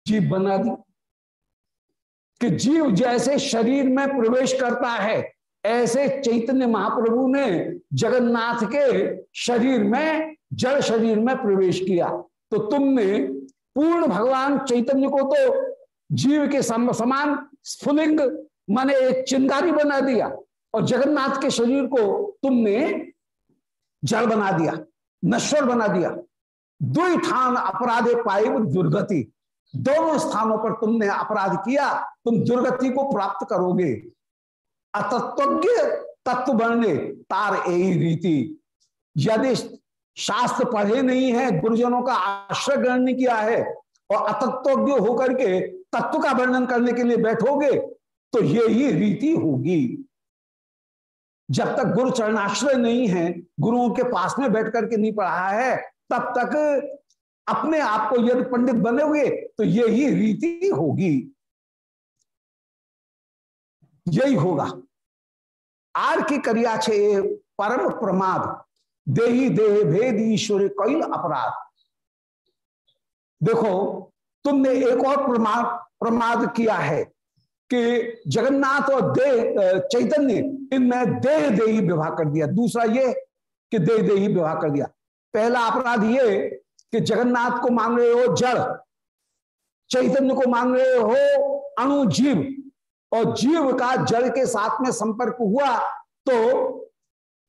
जीव बना दी कि जीव जैसे शरीर में प्रवेश करता है, ऐसे चैतन्य महाप्रभु ने जगन्नाथ के शरीर में, जड़ शरीर में प्रवेश किया। तो तुमने पूर्ण भगवान चैतन्य को तो जीव के समान स्फुलिंग माने एक चिंगारी बना दिया और जगन्नाथ के शरीर को तुमने जड़ बना दिया, नश्वर बना दिया। दुईठान अपराधे पाए दुर्गति। दोनों स्थानों पर तुमने अपराध किया, तुम दुर्गति को प्राप्त करोगे। अतत्वज्ञ तत्व बनने, तार यही रीति। यदि शास्त्र पढ़े नहीं है, गुरुजनों का आश्रय ग्रहण नहीं किया है, और अतत्वज्ञ होकर के तत्व का वर्णन करने के लिए बैठोगे तो यही रीति होगी। जब तक गुरु चरणाश्रय नहीं है, गुरुओं के पास में बैठ करके नहीं पढ़ा है, तब तक अपने आप को यदि पंडित बने हुए तो यही रीति होगी। यही होगा। आर की करिया छे परम प्रमाद। देही देह भेद ईश्वर कई अपराध। देखो, तुमने एक और प्रमाद प्रमाद किया है कि जगन्नाथ और देह चैतन्य, इनमें देह देही विवाह कर दिया। दूसरा ये कि देह देही विवाह कर दिया। पहला अपराध ये कि जगन्नाथ को मान रहे हो जड़, चैतन्य को मान रहे हो अणु जीव, और जीव का जड़ के साथ में संपर्क हुआ तो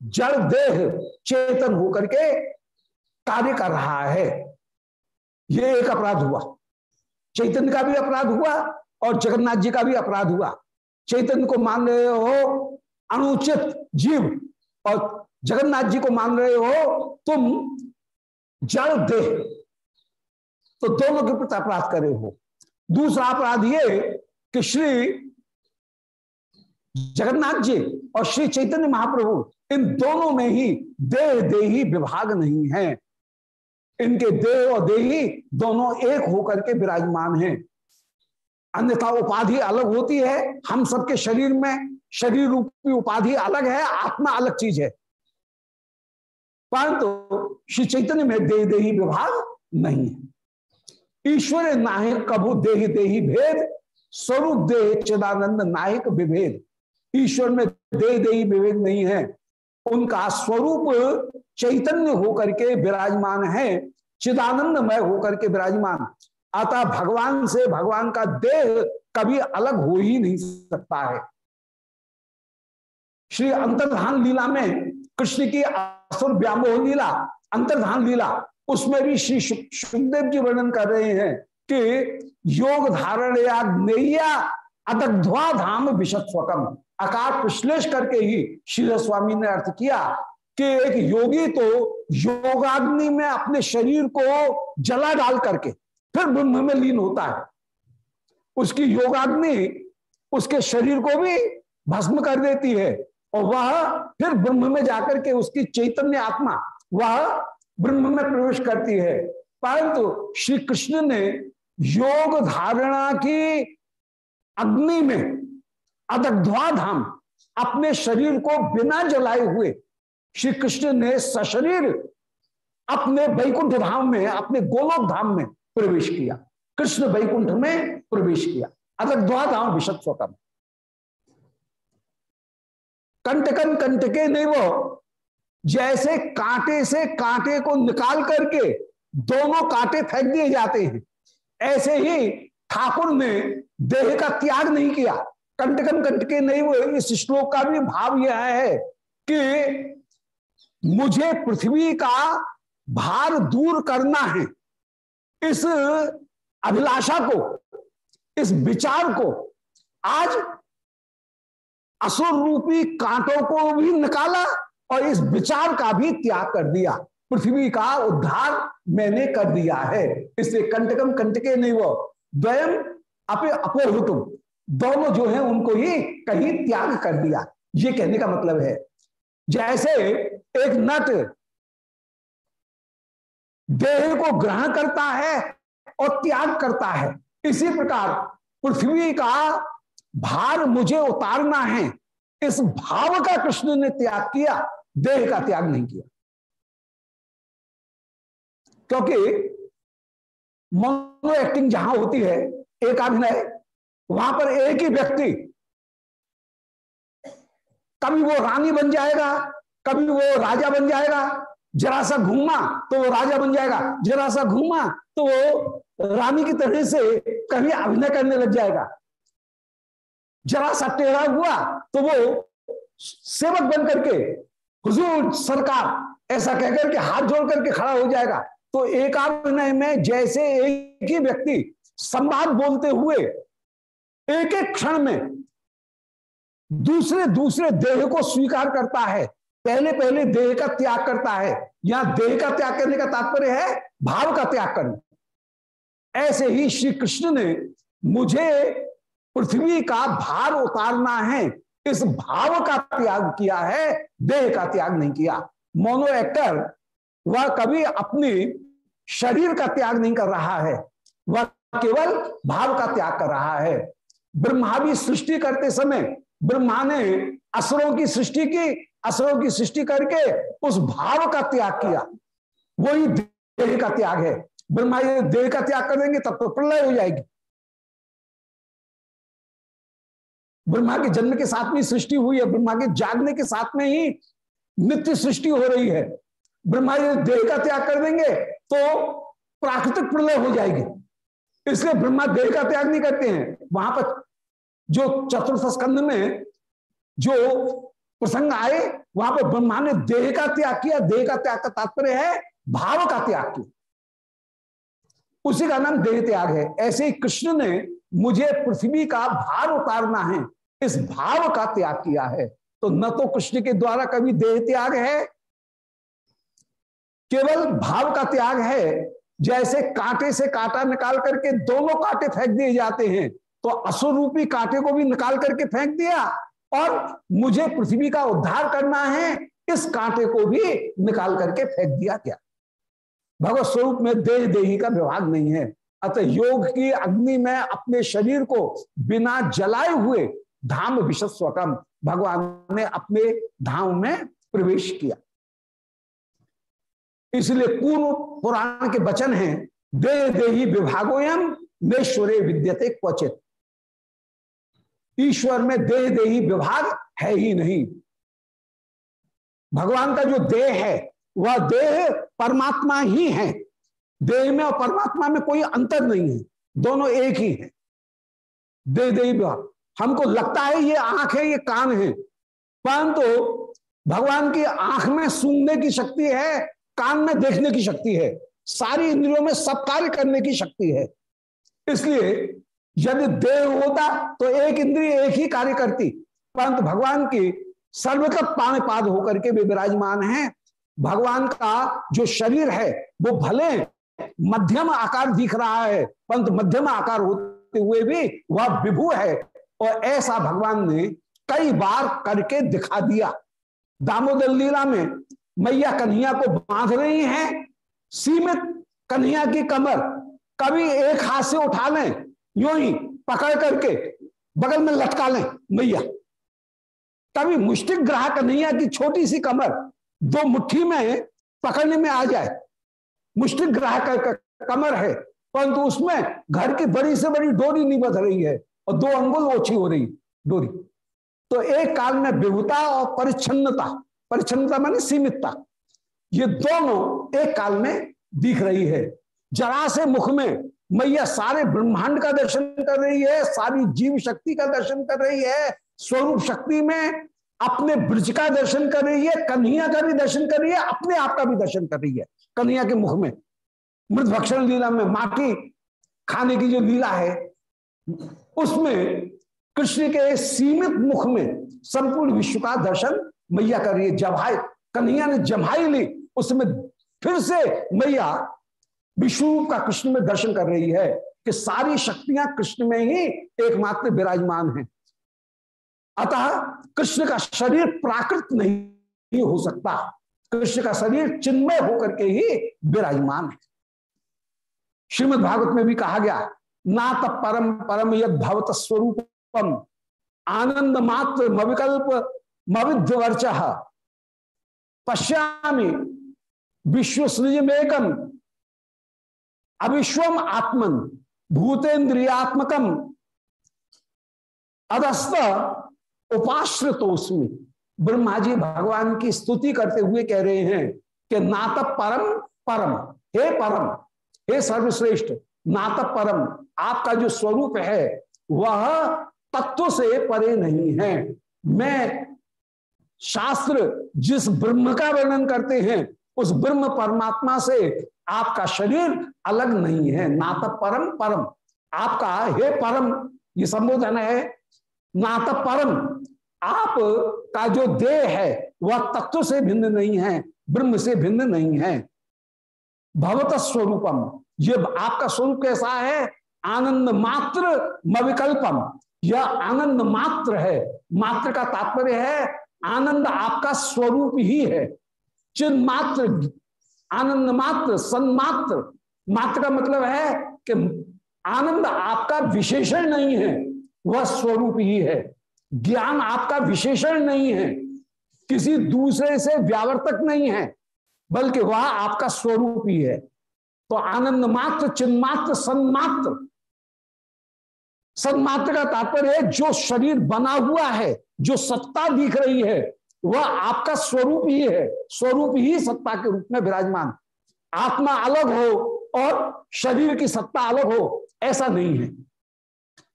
जड़ देह चेतन होकर के कार्य कर रहा है। ये एक अपराध हुआ। चैतन्य का भी अपराध हुआ और जगन्नाथ जी का भी अपराध हुआ। चैतन्य को मान रहे हो अनुचित जीव और जगन्नाथ जी को मान रहे हो तुम जड़ देह। तो दोनों के प्रति अपराध करे हो। दूसरा अपराध ये कि श्री जगन्नाथ जी और श्री चैतन्य महाप्रभु इन दोनों में ही देह देही विभाग नहीं है। इनके देह और देही दोनों एक होकर के विराजमान हैं। अन्यथा उपाधि अलग होती है। हम सबके शरीर में शरीर रूपी उपाधि अलग है, आत्मा अलग चीज़ है। परंतु श्री चैतन्य में देह देही विभाग नहीं है। ईश्वर नायक कभु देह देही भेद, स्वरूप देह चिदानंद नायक विभेद। ईश्वर में देह देही विभेद नहीं है। उनका स्वरूप चैतन्य होकर के विराजमान है, चिदानंदमय होकर के विराजमान। अतः भगवान से भगवान का देह कभी अलग हो ही नहीं सकता है। श्री अंतर्धान लीला में कृष्ण की असुर व्यामोह लीला, अंतर्धान लीला, उसमें भी श्री सुखदेव जी वर्णन कर रहे हैं कि योग धारण या नैया अदग्ध्वा धाम विषत्वकम आकार विश्लेष करके ही श्री स्वामी ने अर्थ किया कि एक योगी तो योगाग्नि में अपने शरीर को जला डाल करके, फिर ब्रह्म में लीन होता है। उसकी योगाग्नि उसके शरीर को भी भस्म कर देती है और वह फिर ब्रह्म में जाकर के उसकी चैतन्य आत्मा, वह ब्रह्म में प्रवेश करती है। परंतु श्री कृष्ण ने योग धारणा की अग्नि में अदग्ध्वा धाम अपने शरीर को बिना जलाए हुए श्री कृष्ण ने सशरीर अपने वैकुंठ धाम में, अपने गोलोक धाम में प्रवेश किया। कृष्ण वैकुंठ में प्रवेश किया। अदग्ध्वा धाम विशद स्वतम। कंटकन कंटके नहीं वो जैसे कांटे से कांटे को निकाल करके दोनों कांटे फेंक दिए जाते हैं, ऐसे ही ठाकुर ने देह का त्याग नहीं किया। कंटकन कंटके नहीं, वो इस श्लोक का भी भाव यह है कि मुझे पृथ्वी का भार दूर करना है। इस अभिलाषा को, इस विचार को आज असुर रूपी कांटों को भी निकाला और इस विचार का भी त्याग कर दिया। पृथ्वी का उद्धार मैंने कर दिया है। इसलिए कंटकम कंटके नहीं वो द्वयम अपे अपोहुतुम दोनों जो है उनको ही कहीं त्याग कर दिया। ये कहने का मतलब है, जैसे एक नट देह को ग्रहण करता है और त्याग करता है। इसी प्रकार पृथ्वी का भार मुझे उतारना है। इस भाव का कृष्ण ने त्याग किया, देह का त्याग नहीं किया। क्योंकि मोनो एक्टिंग जहाँ होती है, एक अभिनय वहाँ पर एक ही व्यक्ति। कभी वो रानी बन जाएगा, कभी वो राजा बन जाएगा, जरा सा घूमा तो वो राजा बन जाएगा, जरा सा घूमा तो वो रानी की तरह से कभी अभिनय करने लग जाएगा। जरा सा टेढ़ा हुआ तो वो सेवक बन करके, हुजूर सरकार, ऐसा कहकर के हाथ जोड़ करके खड़ा हो जाएगा। तो एक अभिनय में जैसे एक ही व्यक्ति संवाद बोलते हुए एक एक क्षण में दूसरे दूसरे देह को स्वीकार करता है। पहले पहले देह का त्याग करता है। यहाँ देह का त्याग करने का तात्पर्य है, भाव का त्याग करना। ऐसे ही श्री कृष्ण ने मुझे पृथ्वी का भार उतारना है। इस भाव का त्याग किया है, देह का त्याग नहीं किया। मोनो एक्टर, वह कभी अपने शरीर का त्याग नहीं कर रहा है। वह केवल भाव का त्याग कर रहा है। ब्रह्मा भी सृष्टि करते समय ब्रह्मा ने असुरों की सृष्टि की, असुरों की सृष्टि करके उस भाव का त्याग किया। वही देह का त्याग है। ब्रह्मा ये देह का त्याग कर देंगे, तब तो प्रलय हो जाएगी। ब्रह्मा के जन्म के साथ में सृष्टि हुई है। ब्रह्मा के जागने के साथ में ही नित्य सृष्टि हो रही है। ब्रह्मा ये देह का त्याग कर देंगे तो प्राकृतिक प्रलय हो जाएगी। इसलिए ब्रह्मा देह का त्याग नहीं करते हैं। वहाँ पर जो चतुर्थ स्कंध में जो प्रसंग आए, वहाँ पर ब्रह्मा ने देह का त्याग किया। देह का त्याग का तात्पर्य है भाव का त्याग किया। उसी का नाम देह त्याग है। ऐसे ही कृष्ण ने मुझे पृथ्वी का भार उतारना है, इस भाव का त्याग किया है। तो न तो कृष्ण के द्वारा कभी देह त्याग है, केवल भाव का त्याग है। जैसे कांटे से कांटा निकाल करके दोनों कांटे फेंक दिए जाते हैं तो असुरूपी कांटे को भी निकाल करके फेंक दिया और मुझे पृथ्वी का उद्धार करना है, इस कांटे को भी निकाल करके फेंक दिया गया। भगवत स्वरूप में देह देही का विभाग नहीं है। अतः योग की अग्नि में अपने शरीर को बिना जलाए हुए धाम विशस्वकम भगवान ने अपने धाम में प्रवेश किया। इसलिए पूर्व पुराण के वचन हैं, देह दे ही विभागोयम, नेश्वरे विद्यते क्वचित। ईश्वर में देह देही विभाग है ही नहीं। भगवान का जो देह है, वह देह परमात्मा ही है। देह में और परमात्मा में कोई अंतर नहीं है, दोनों एक ही है। देह देही विभाग हमको लगता है ये आँख है, ये कान है, परंतु तो भगवान की आँख में सूंघने की शक्ति है, कान में देखने की शक्ति है, सारी इंद्रियों में सब कार्य करने की शक्ति है। इसलिए यदि देह होता तो एक इंद्रिय एक ही कार्य करती। परंतु भगवान की सर्वतः पाने पाद होकर के वे विराजमान है। भगवान का जो शरीर है, वो भले मध्यम आकार दिख रहा है, परंतु मध्यम आकार होते हुए भी वह विभु है। और ऐसा भगवान ने कई बार करके दिखा दिया। दामोदर लीला में मैया कन्हैया को बाँध रही हैं। सीमित कन्हैया की कमर कभी एक हाथ से उठा लें यू ही पकड़ करके बगल में लटका लें, मैया कभी मुष्टिक ग्राह कन्हैया की छोटी सी कमर दो मुट्ठी में पकड़ने में आ जाए। मुष्टिक ग्राहक का कमर है, परंतु उसमें घर की बड़ी से बड़ी डोरी नहीं बध रही है और दो अंगुल ओछी हो रही डोरी। तो एक काल में विभुता और परिच्छन्नता परिच्छन्नता मानी सीमितता, ये दोनों एक काल में दिख रही है। जरा से मुख में मैया सारे ब्रह्मांड का दर्शन कर रही है, सारी जीव शक्ति का दर्शन कर रही है, स्वरूप शक्ति में अपने ब्रज का दर्शन कर रही है, कन्हैया का भी दर्शन कर रही है, अपने आप का भी दर्शन कर रही है, कन्हैया के मुख में। मृत भक्षण लीला में माटी खाने की जो लीला है, उसमें कृष्ण के सीमित मुख में संपूर्ण विश्व का दर्शन मैया कर रही है जभाई कन्हैया ने जमाई ली, उसमें फिर से मैया विश्व का कृष्ण में दर्शन कर रही है कि सारी शक्तियाँ कृष्ण में ही एकमात्र विराजमान है। अतः कृष्ण का शरीर प्राकृत नहीं हो सकता। कृष्ण का शरीर चिन्मय होकर के ही विराजमान है। श्रीमद भागवत में भी कहा गया, ना तब परम परम यद भवत स्वरूपम। आनंद मात्र मविकल्प मविध्वर्च पश्यामी विश्व सृजमेकम अविश्वम आत्मन, भूतेन्द्रियात्मकम। अदस्त उपाश्रितोस्मी ब्रह्मा जी भगवान की स्तुति करते हुए कह रहे हैं कि नात परम परम, हे परम, हे सर्वश्रेष्ठ नात परम, आपका जो स्वरूप है, वह तत्व से परे नहीं है। मैं शास्त्र जिस ब्रह्म का वर्णन करते हैं उस ब्रह्म परमात्मा से आपका शरीर अलग नहीं है। नात परम परम। आपका हे परम, ये संबोधन है। नात परम आप का जो देह है, वह तत्व से भिन्न नहीं है, ब्रह्म से भिन्न नहीं है। भवत स्वरूपम, ये आपका स्वरूप कैसा है? आनंद मात्र मविकल्पम। यह आनंद मात्र है। मात्र का तात्पर्य है, आनंद आपका स्वरूप ही है। चिन्ह मात्र, आनंद मात्र सन्मात्र मात्र। का मतलब है कि आनंद आपका विशेषण नहीं है, वह स्वरूप ही है। ज्ञान आपका विशेषण नहीं है, किसी दूसरे से व्यावर्तक नहीं है, बल्कि वह आपका स्वरूप ही है। तो आनंद मात्र चिन्मात्र सन्मात्र सन्मात्र का तात्पर्य जो शरीर बना हुआ है, जो सत्ता दिख रही है वह आपका स्वरूप ही है, स्वरूप ही सत्ता के रूप में विराजमान। आत्मा अलग हो और शरीर की सत्ता अलग हो, ऐसा नहीं है।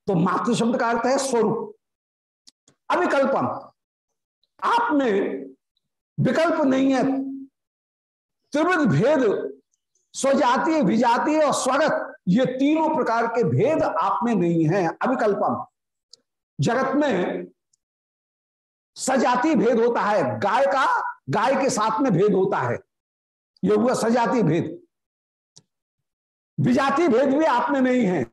तो मातृ शब्द का अर्थ है स्वरूप। अविकल्पम। आप में विकल्प नहीं है। त्रिविध भेद स्वजातीय विजातीय और स्वागत, ये तीनों प्रकार के भेद आप में नहीं है। अविकल्पम। जगत में सजाती भेद होता है। गाय का, गाय के साथ में भेद होता है। ये हुआ सजाती भेद। विजाति भेद भी आप में नहीं है।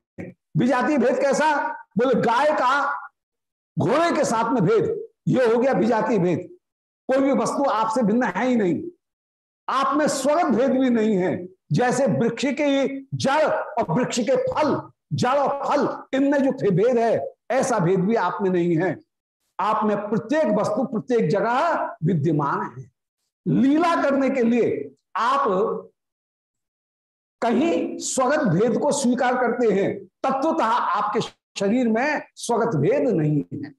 विजाति भेद कैसा? बोले, गाय का घोड़े के साथ में भेद। ये हो गया विजाति भेद। कोई भी वस्तु आपसे भिन्न है ही नहीं। आप में स्वर्ग भेद भी नहीं है। जैसे वृक्ष के जड़ और वृक्ष के फल, जड़ और फल, इनमें जो भेद है, ऐसा भेद भी आप में नहीं है। आप में प्रत्येक वस्तु, प्रत्येक जगह विद्यमान है। लीला करने के लिए आप कहीं स्वगत भेद को स्वीकार करते हैं, तत्वतः आपके शरीर में स्वगत भेद नहीं है।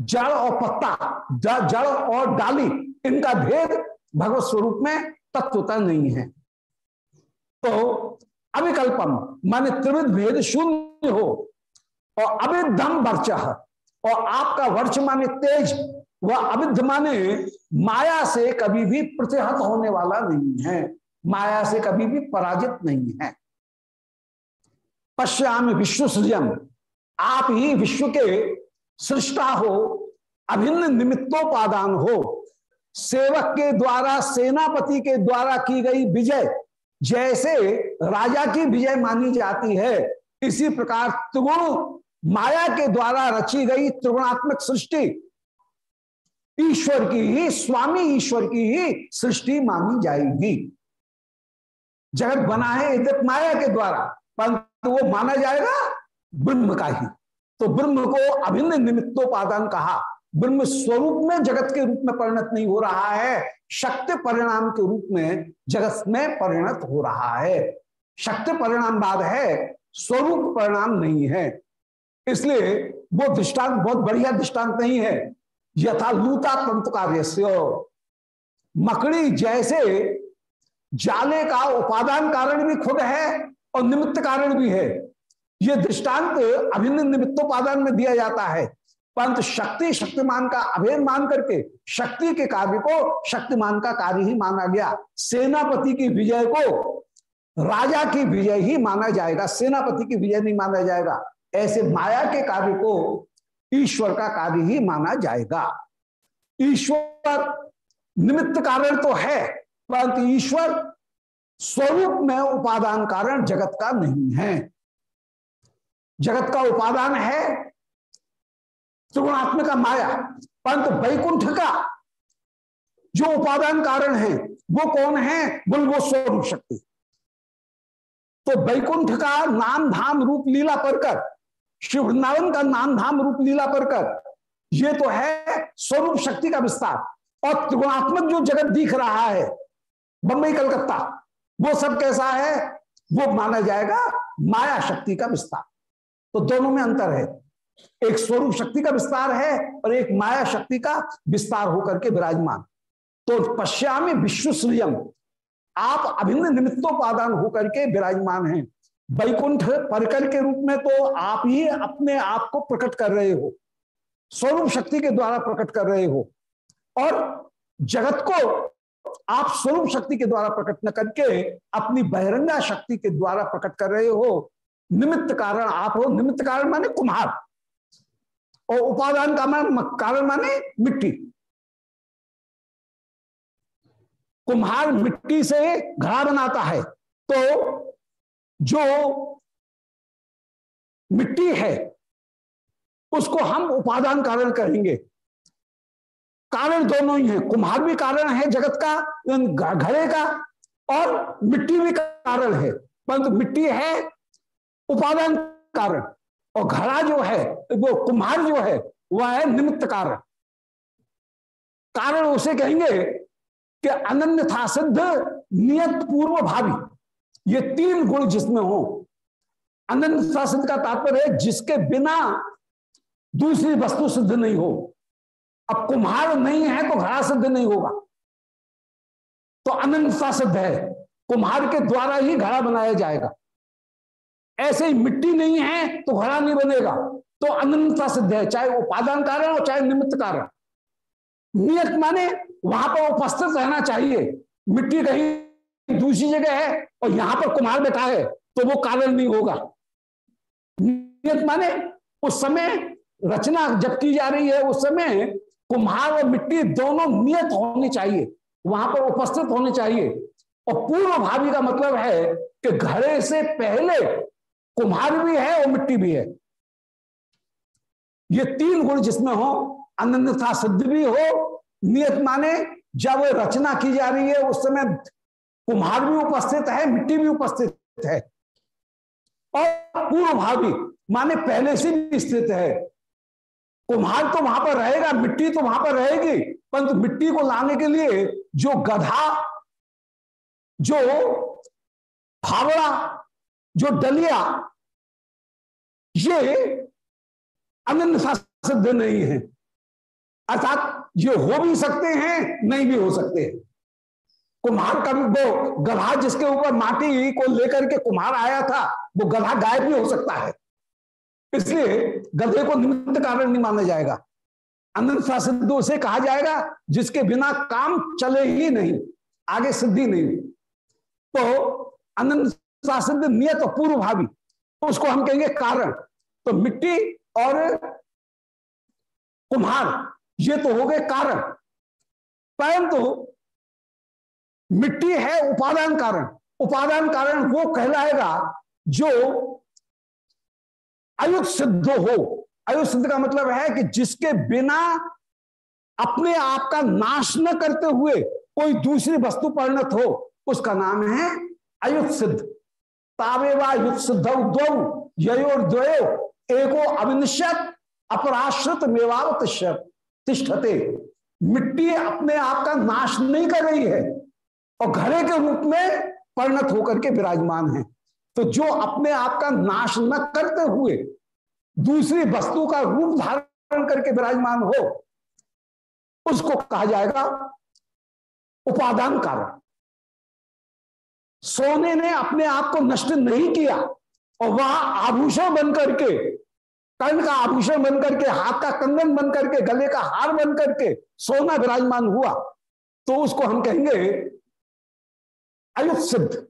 जड़ और पत्ता जड़ और डाली, इनका भेद भगवत स्वरूप में तत्वता नहीं है। तो अविकल्पम, माने त्रिविध भेद शून्य हो, और अविधम वर्च। और आपका वर्ष माने तेज वह अविध माने माया से कभी भी प्रतिहत होने वाला नहीं है। माया से कभी भी पराजित नहीं है। पश्याम विश्व सृजन, आप ही विश्व के सृष्टा हो, अभिन्न निमित्तोपादान हो। सेवक के द्वारा, सेनापति के द्वारा की गई विजय, जैसे राजा की विजय मानी जाती है, इसी प्रकार त्रिगुण माया के द्वारा रची गई त्रिगुणात्मक सृष्टि। ईश्वर की ही, स्वामी ईश्वर की ही सृष्टि मानी जाएगी। जगत बना है इदत माया के द्वारा, परंतु वो माना जाएगा ब्रह्म का ही। तो ब्रह्म को अभिन्न निमित्तोपादान कहा। ब्रह्म स्वरूप में जगत के रूप में परिणत नहीं हो रहा है। शक्ति परिणाम के रूप में जगत में परिणत हो रहा है। शक्ति परिणाम बाद है, स्वरूप परिणाम नहीं है। इसलिए वो दृष्टांत बहुत बढ़िया दृष्टांत नहीं है। यथा लूता तंत्र कार्य मकड़ी जैसे जाले का उपादान कारण भी खुद है और निमित्त कारण भी है। ये दृष्टांत अभिन्न निमित्तोपादान में दिया जाता है। परंतु शक्ति, शक्तिमान का अभेद मान करके शक्ति के कार्य को शक्तिमान का कार्य ही माना गया। सेनापति की विजय को राजा की विजय ही माना जाएगा। सेनापति की विजय नहीं माना जाएगा। ऐसे माया के कार्य को ईश्वर का कार्य ही माना जाएगा। ईश्वर निमित्त कारण तो है, परंतु ईश्वर स्वरूप में उपादान कारण जगत का नहीं है। जगत का उपादान है त्रिगुणात्मक माया, परंतु वैकुंठ का जो उपादान कारण है, वो कौन है? बोल, वो स्वरूप शक्ति। तो वैकुंठ का नाम धाम रूप लीला पर कर शिव वृंदावन का नाम धाम रूप लीला पर कर। ये तो है स्वरूप शक्ति का विस्तार। और त्रिगुणात्मक जो जगत दिख रहा है बंबई कलकत्ता, वो सब कैसा है? वो माना जाएगा माया शक्ति का विस्तार। तो दोनों में अंतर है। एक स्वरूप शक्ति का विस्तार है और एक माया शक्ति का विस्तार होकर के विराजमान। तो पश्चिमी विश्व आप अभिन्न निमित्तोपादान होकर के विराजमान हैं। वैकुंठ परकर के रूप में तो आप ही अपने आप को प्रकट कर रहे हो। स्वरूप शक्ति के द्वारा प्रकट कर रहे हो। और जगत को आप स्वरूप शक्ति के द्वारा प्रकट न करके अपनी बहिरंगा शक्ति के द्वारा प्रकट कर रहे हो। निमित्त कारण आप हो। निमित्त कारण माने कुम्हार। और उपादान का मान कारण माने मिट्टी। कुम्हार मिट्टी से घड़ा बनाता है। तो जो मिट्टी है, उसको हम उपादान कारण कहेंगे कारण दोनों ही है। कुम्हार भी कारण है जगत का घड़े का, और मिट्टी भी कारण है। परंतु मिट्टी है उपादान कारण, और घड़ा जो है, वो कुम्हार जो है, वह है निमित्त कारण। कारण उसे कहेंगे कि अनन्य था सिद्ध, नियत पूर्व भावी। ये तीन गुण जिसमें हो। अनंत सिद्ध का तात्पर्य है, जिसके बिना दूसरी वस्तु सिद्ध नहीं हो। अब कुम्हार नहीं है तो घड़ा सिद्ध नहीं होगा। तो अनंतता सिद्ध है, कुम्हार के द्वारा ही घड़ा बनाया जाएगा। ऐसे ही मिट्टी नहीं है तो घड़ा नहीं बनेगा। तो अनंतता सिद्ध है, चाहे उपादान कारण हो, चाहे निमित्त कारण। नियत माने वहाँ पर उपस्थित रहना चाहिए। मिट्टी कहीं दूसरी जगह है और यहाँ पर कुम्हार बैठा है तो वो कारण नहीं होगा। नियत माने, उस समय रचना जब की जा रही है, उस समय कुम्हार और मिट्टी दोनों नियत होनी चाहिए, वहाँ पर उपस्थित होने चाहिए। और पूर्व भावी का मतलब है कि घड़े से पहले कुम्हार भी है और मिट्टी भी है। ये तीन गुण जिसमें हो अन्यथा सिद्ध भी हो, नियत माने, जब रचना की जा रही है, उस समय कुम्हार भी उपस्थित है, मिट्टी भी उपस्थित है। और पूर्व भावी माने पहले से भी स्थित है। कुम्हार तो वहाँ पर रहेगा, मिट्टी तो वहाँ पर रहेगी, परंतु मिट्टी को लाने के लिए जो गधा, जो फावड़ा, जो डलिया, ये अनन्य सिद्ध नहीं है। अर्थात ये हो भी सकते हैं, नहीं भी हो सकते हैं। कुम्हार का वो गधा जिसके ऊपर माटी को लेकर के कुम्हार आया था, वो गधा गायब भी हो सकता है। इसलिए गधे को निमित्त कारण नहीं माना जाएगा। अनंत सिद्ध से कहा जाएगा, जिसके बिना काम चले ही नहीं, आगे सिद्धि नहीं। तो अनंत सिद्ध नियत पूर्व भावी उसको हम कहेंगे कारण। तो मिट्टी और कुम्हार, ये तो हो गए कारण। परंतु मिट्टी है उपादान कारण। उपादान कारण वो कहलाएगा जो अयुक्त सिद्ध हो। अयुक्त सिद्ध का मतलब है कि जिसके बिना अपने आप का नाश न करते हुए कोई दूसरी वस्तु परिणत हो, उसका नाम है अयुत सिद्ध तावेवा युत सिद्ध योर द्वयो, एको अविनिश्यत, अपराश्रित मेवावत तिष्ठते। मिट्टी अपने आप का नाश नहीं कर रही है। और घड़े के रूप में परिणत होकर के विराजमान है। तो जो अपने आप का नाश न करते हुए दूसरी वस्तु का रूप धारण करके विराजमान हो, उसको कहा जाएगा उपादान कारण। सोने ने अपने आप को नष्ट नहीं किया और वह आभूषण बन करके कर्ण का आभूषण बन करके हाथ का कंगन बन करके गले का हार बन करके सोना विराजमान हुआ। तो उसको हम कहेंगे अयुत सिद्ध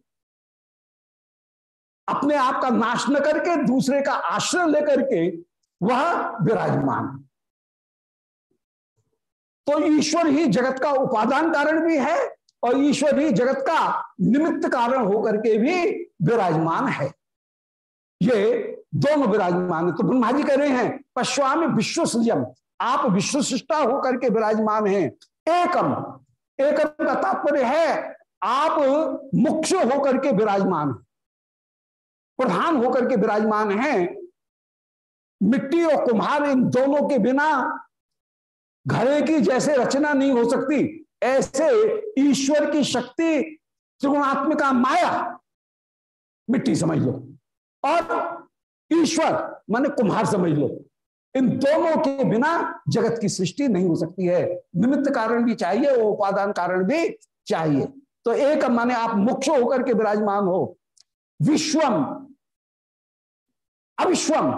अपने आप का नाश न करके, दूसरे का आश्रय लेकर के वह विराजमान। तो ईश्वर ही जगत का उपादान कारण भी है और ईश्वर ही जगत का निमित्त कारण होकर के भी विराजमान है। ये दोनों विराजमान है। तो ब्रह्मा जी कह रहे हैं, पश्वामी विश्व सृजम आप विश्व सृष्टा होकर के विराजमान हैं। एकम एकम का तात्पर्य है आप मुख्य होकर के विराजमान प्रधान होकर के विराजमान हैं। मिट्टी और कुम्हार इन दोनों के बिना घरे की जैसे रचना नहीं हो सकती। ऐसे ईश्वर की शक्ति, त्रिगुणात्मिका माया, मिट्टी समझ लो। और ईश्वर, माने कुम्हार समझ लो। इन दोनों के बिना जगत की सृष्टि नहीं हो सकती है। निमित्त कारण भी चाहिए, उपादान कारण भी चाहिए। तो एक माने आप मुख्य होकर के विराजमान हो। विश्वम। अविश्वम।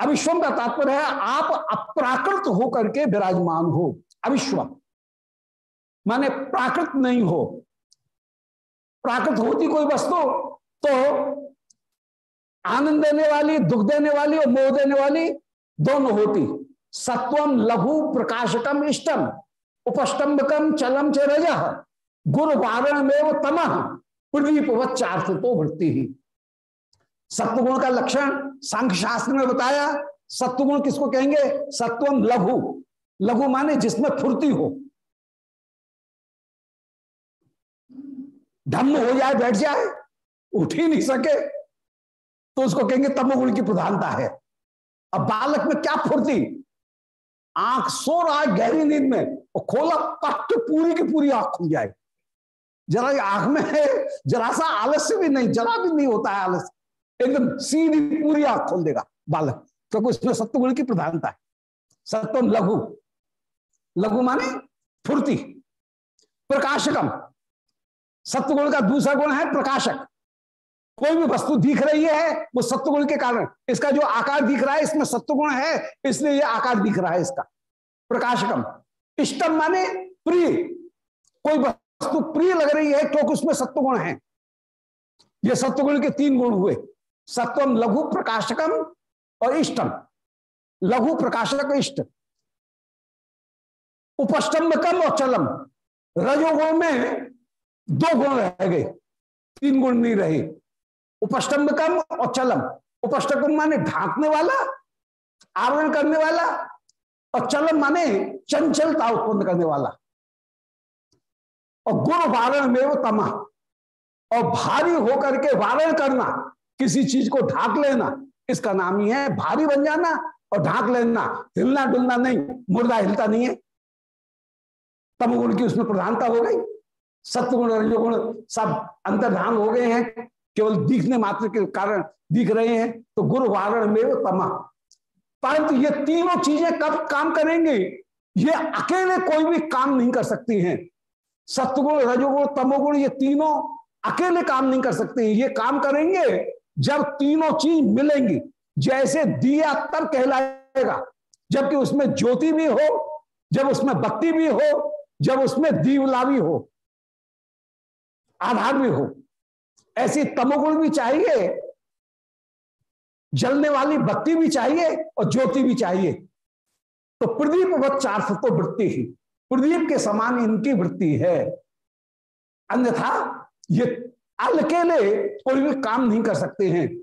अविश्वम का तात्पर्य है आप अप्राकृत होकर के विराजमान हो। अविश्वम। माने प्राकृत नहीं हो। प्राकृत होती कोई वस्तु तो आनंद देने वाली, दुख देने वाली और मोह देने वाली दोनों होती। सत्वम लघु प्रकाशकम इष्टम। उपस्तंभकम चलम च गुरु वारण में वो तम प्रदीप चार्थ तो वृत्ति ही। सत्वगुण का लक्षण सांख्य शास्त्र में बताया, सत्वगुण किसको कहेंगे? सत्वम लघु। लघु माने जिसमें फुर्ती हो। धम्म हो जाए, बैठ जाए, उठ ही नहीं सके तो उसको कहेंगे तमोगुण की प्रधानता है। अब बालक में क्या फुर्ती? आँख सो रहा है गहरी नींद में, और खोला पट पूरी की पूरी आँख खुल जाए। जरा आँख में है, जरा सा आलस्य भी नहीं, जरा भी नहीं होता है आलस्य। एकदम सीधी पूरी आँख खोल देगा बालक। क्योंकि उसमें सत्वगुण की प्रधानता है। सत्वम लघु। लघु माने फुर्ती। प्रकाशकम। सत्वगुण का दूसरा गुण है प्रकाशक। कोई भी वस्तु दिख रही है, वो सत्वगुण के कारण। इसका जो आकार दिख रहा है, इसमें सत्वगुण है, इसलिए ये आकार दिख रहा है इसका। प्रकाशकम। इष्टम माने प्रिय। कोई वस्तु प्रिय लग रही है क्योंकि उसमें सत्वगुण है। ये सत्वगुण के तीन गुण हुए। सत्वम, लघु, प्रकाशकम और इष्टम। लघु, प्रकाशक, इष्ट। उपस्तंभकम और चलम। रजोगुण में दो गुण रह गए। तीन गुण नहीं रहे। उपस्तंभकम और चलम। उपस्टकम माने ढांकने वाला, आवरण करने वाला, और चलम माने चंचलता उत्पन्न करने वाला। और गुण वारण में वो तमा। और भारी होकर के वारण करना, किसी चीज़ को ढाक लेना, इसका नाम ही है भारी बन जाना और ढाक लेना। हिलना डुलना नहीं, मुर्दा हिलता नहीं है। तमगुण की उसमें प्रधानता हो गई। सत्गुण रजोगुण सब अंतर्धान हो गए हैं, केवल दिखने मात्र के कारण दिख रहे हैं तो गुरु वारण में वो तमा। परंतु ये तीनों चीज़ें कब काम करेंगे? ये अकेले कोई भी काम नहीं कर सकती हैं। सत्गुण रजोगुण, तमोगुण, ये तीनों अकेले काम नहीं कर सकते। ये काम करेंगे जब तीनों चीज़ मिलेंगी। जैसे दिया तब कहलाएगा, जबकि उसमें ज्योति भी हो, जब उसमें बत्ती भी हो, जब उसमें दीवला भी हो, आधार भी हो। ऐसी तमोगुण भी चाहिए, जलने वाली बत्ती भी चाहिए और ज्योति भी चाहिए। तो प्रदीप चार तो वृत्ति ही। प्रदीप के समान इनकी वृत्ति है। अन्यथा ये अकेले कोई भी काम नहीं कर सकते हैं।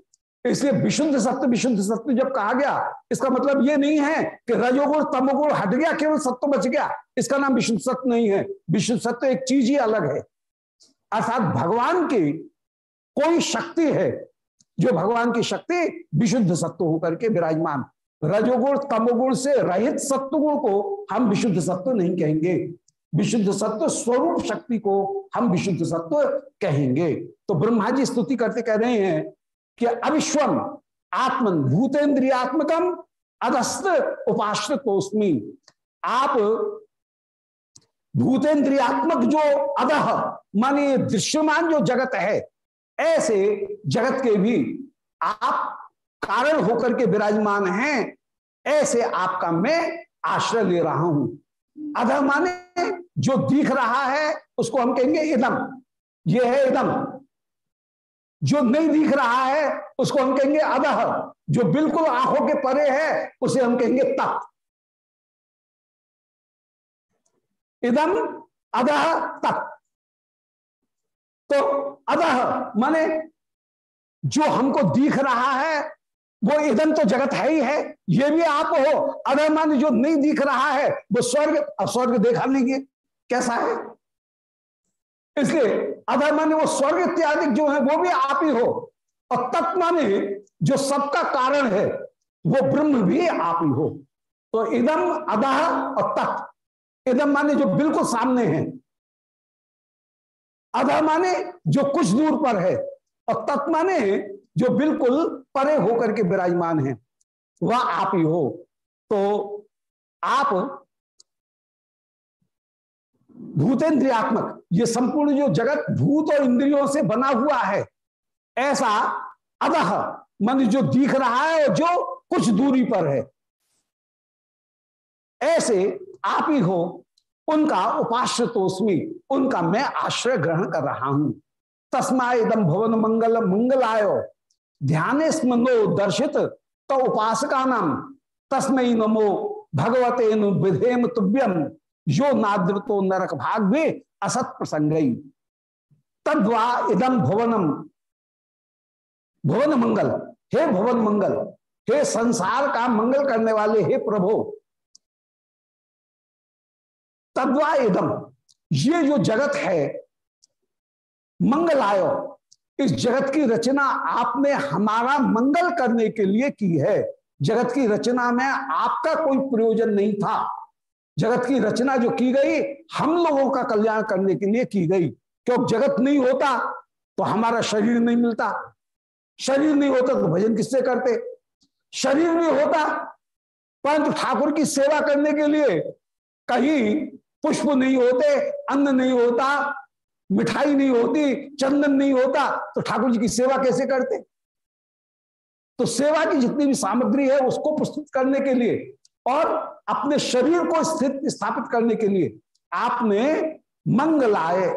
इसलिए विशुद्ध सत्य विशुद्ध सत्य जब कहा गया, इसका मतलब ये नहीं है कि रजोगुण तमोगुण हट गया, केवल सत्य बच गया। इसका नाम विशुद्ध सत्य नहीं है। विशुद्ध सत्य एक चीज़ ही अलग है। अर्थात भगवान की कोई शक्ति है। जो भगवान की शक्ति विशुद्ध सत्य होकर के विराजमान रजोगुण, तमोगुण से रहित सत्वगुण को हम विशुद्ध सत्व नहीं कहेंगे। विशुद्ध सत्व स्वरूप शक्ति को हम विशुद्ध सत्व कहेंगे। तो ब्रह्मा जी स्तुति करते कह रहे हैं कि अविश्वम, आत्मन भूतेन्द्रियात्मकम अदस्त उपाश्रितोस्मी आप भूतेन्द्रियात्मक जो अदह माने दृश्यमान जो जगत है, ऐसे जगत के भी आप कारण होकर के विराजमान हैं, ऐसे आपका मैं आश्रय ले रहा हूँ। अधर माने, जो दिख रहा है, उसको हम कहेंगे इदम। ये है इदम। जो नहीं दिख रहा है, उसको हम कहेंगे अदह जो बिल्कुल आँखों के परे है, उसे हम कहेंगे तप इदम अदह तप तो अदह माने, जो हमको दिख रहा है वो इधन तो जगत है ही है। ये भी आप हो। अगर मान जो नहीं दिख रहा है, वो स्वर्ग, अब स्वर्ग देखा लेंगे। कैसा है? इसलिए अधर माने वो स्वर्ग इत्यादि जो है, वो भी आप ही हो। और तत्व माने जो सबका कारण है, वो ब्रह्म भी आप ही हो। तो इदम अदह और तत्व इदम माने जो बिल्कुल सामने है। अधर माने जो कुछ दूर पर है, और तत्व माने जो बिल्कुल परे होकर के विराजमान है। वह आप ही हो। तो आप भूतेन्द्रियात्मक ये संपूर्ण जो जगत भूत और इंद्रियों से बना हुआ है, ऐसा अदह मन जो दिख रहा है और जो कुछ दूरी पर है, ऐसे आप ही हो। उनका उपाश्रतोस्मी, उनका मैं आश्रय ग्रहण कर रहा हूँ। तस्मा इदम भवन मंगल मंगलायो। ध्यान स्मनो दर्शित तो उपासका नाम तस्मय नमो भगवते विधेम तुभ्यम यो नाद्रतो नरक भाग भी असत प्रसंग तद्वा इदम भुवनम भुवन। मंगल हे भुवन मंगल हे संसार का मंगल करने वाले, हे प्रभु। तद्वा इदम ये जो जगत है, मंगल आयो। इस जगत की रचना आपने हमारा मंगल करने के लिए की है। जगत की रचना में आपका कोई प्रयोजन नहीं था। जगत की रचना जो की गई, हम लोगों का कल्याण करने के लिए की गई। क्योंकि जगत नहीं होता तो हमारा शरीर नहीं मिलता। शरीर नहीं होता तो भजन किससे करते? शरीर नहीं होता, परंतु ठाकुर की सेवा करने के लिए कहीं पुष्प नहीं होते, अन्न नहीं होता मिठाई नहीं होती, चंदन नहीं होता तो ठाकुर जी की सेवा कैसे करते? तो सेवा की जितनी भी सामग्री है, उसको प्रस्तुत करने के लिए और अपने शरीर को स्थित, स्थापित करने के लिए आपने मंगलाए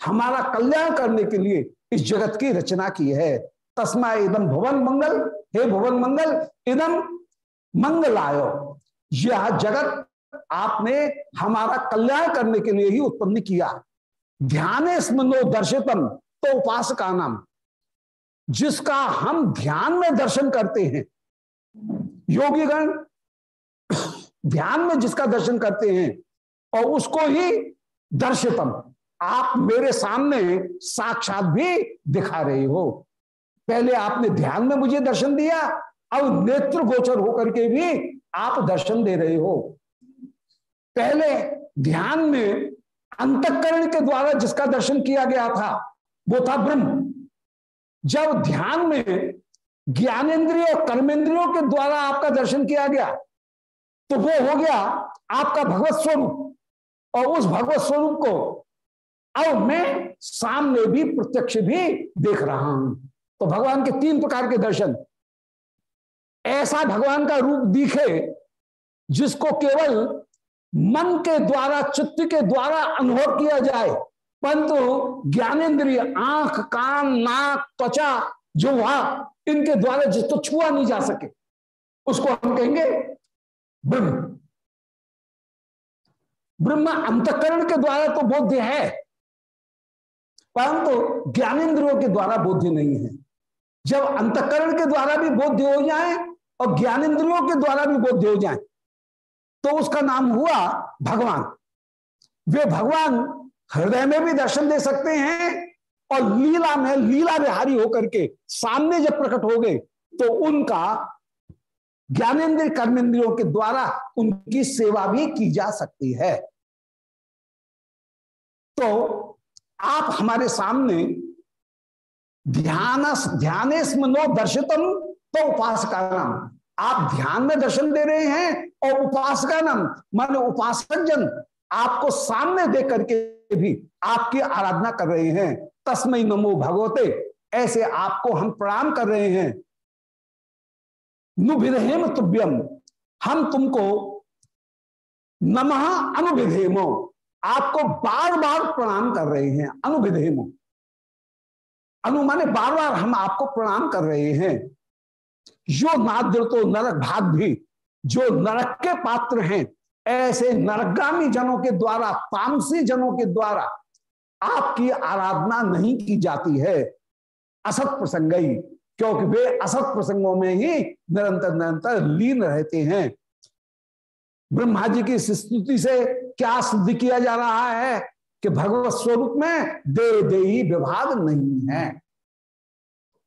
हमारा कल्याण करने के लिए इस जगत की रचना की है। तस्मा इदम भुवन मंगल, हे भुवन मंगल इदम मंगलायो यह जगत आपने हमारा कल्याण करने के लिए ही उत्पन्न किया। ध्यान स्मनो दर्शितम तो उपासका नाम जिसका हम ध्यान में दर्शन करते हैं, योगीगण ध्यान में जिसका दर्शन करते हैं, और उसको ही दर्शितम। आप मेरे सामने साक्षात भी दिखा रहे हो। पहले आपने ध्यान में मुझे दर्शन दिया, अब नेत्र गोचर होकर के भी आप दर्शन दे रहे हो। पहले ध्यान में अंतकरण के द्वारा जिसका दर्शन किया गया था, वो था ब्रह्म। जब ध्यान में ज्ञानेन्द्रिय और कर्मेंद्रियों के द्वारा आपका दर्शन किया गया तो वो हो गया आपका भगवत स्वरूप। और उस भगवत स्वरूप को अब मैं सामने भी, प्रत्यक्ष भी देख रहा हूँ। तो भगवान के तीन प्रकार के दर्शन। ऐसा भगवान का रूप दिखे जिसको केवल मन के द्वारा, चित्त के द्वारा अनुभव किया जाए। परंतु ज्ञानेन्द्रिय आँख, कान, नाक, त्वचा, जो वहाँ, इनके द्वारा जिसको छुआ नहीं जा सके, उसको हम कहेंगे ब्रह्म। ब्रह्म अंतकरण के द्वारा तो बोध्य है, परंतु ज्ञानेन्द्रियों के द्वारा बोध्य नहीं है। जब अंतकरण के द्वारा भी बोध्य हो जाए और ज्ञानेन्द्रियों के द्वारा भी बोध्य हो जाए तो उसका नाम हुआ भगवान। वे भगवान हृदय में भी दर्शन दे सकते हैं और लीला में लीला विहारी होकर के सामने जब प्रकट हो गए तो उनका ज्ञानेन्द्र कर्मेंद्रियों के द्वारा उनकी सेवा भी की जा सकती है। तो आप हमारे सामने ध्यान ध्यान स्मनो दर्शितम तो उपासका नाम आप ध्यान में दर्शन दे रहे हैं और उपासका मान उपासक जन आपको सामने देख करके भी आपकी आराधना कर रहे हैं। तस्मय नमो भगवते। ऐसे आपको हम प्रणाम कर रहे हैं। नुभिधेम तुभ्यम। हम तुमको नमः अनुविधेमो आपको बार बार प्रणाम कर रहे हैं। अनुविधेमो अनु माने बार बार हम आपको प्रणाम कर रहे हैं। जो नाद्र तो नरक भाग भी, जो नरक के पात्र हैं, ऐसे नरकगामी जनों के द्वारा, तामसी जनों के द्वारा आपकी आराधना नहीं की जाती है। असत प्रसंग क्योंकि वे असत प्रसंगों में ही निरंतर निरंतर लीन रहते हैं। ब्रह्मा जी की स्तुति से क्या सिद्ध किया जा रहा है कि भगवत स्वरूप में दे दे विभाग नहीं है।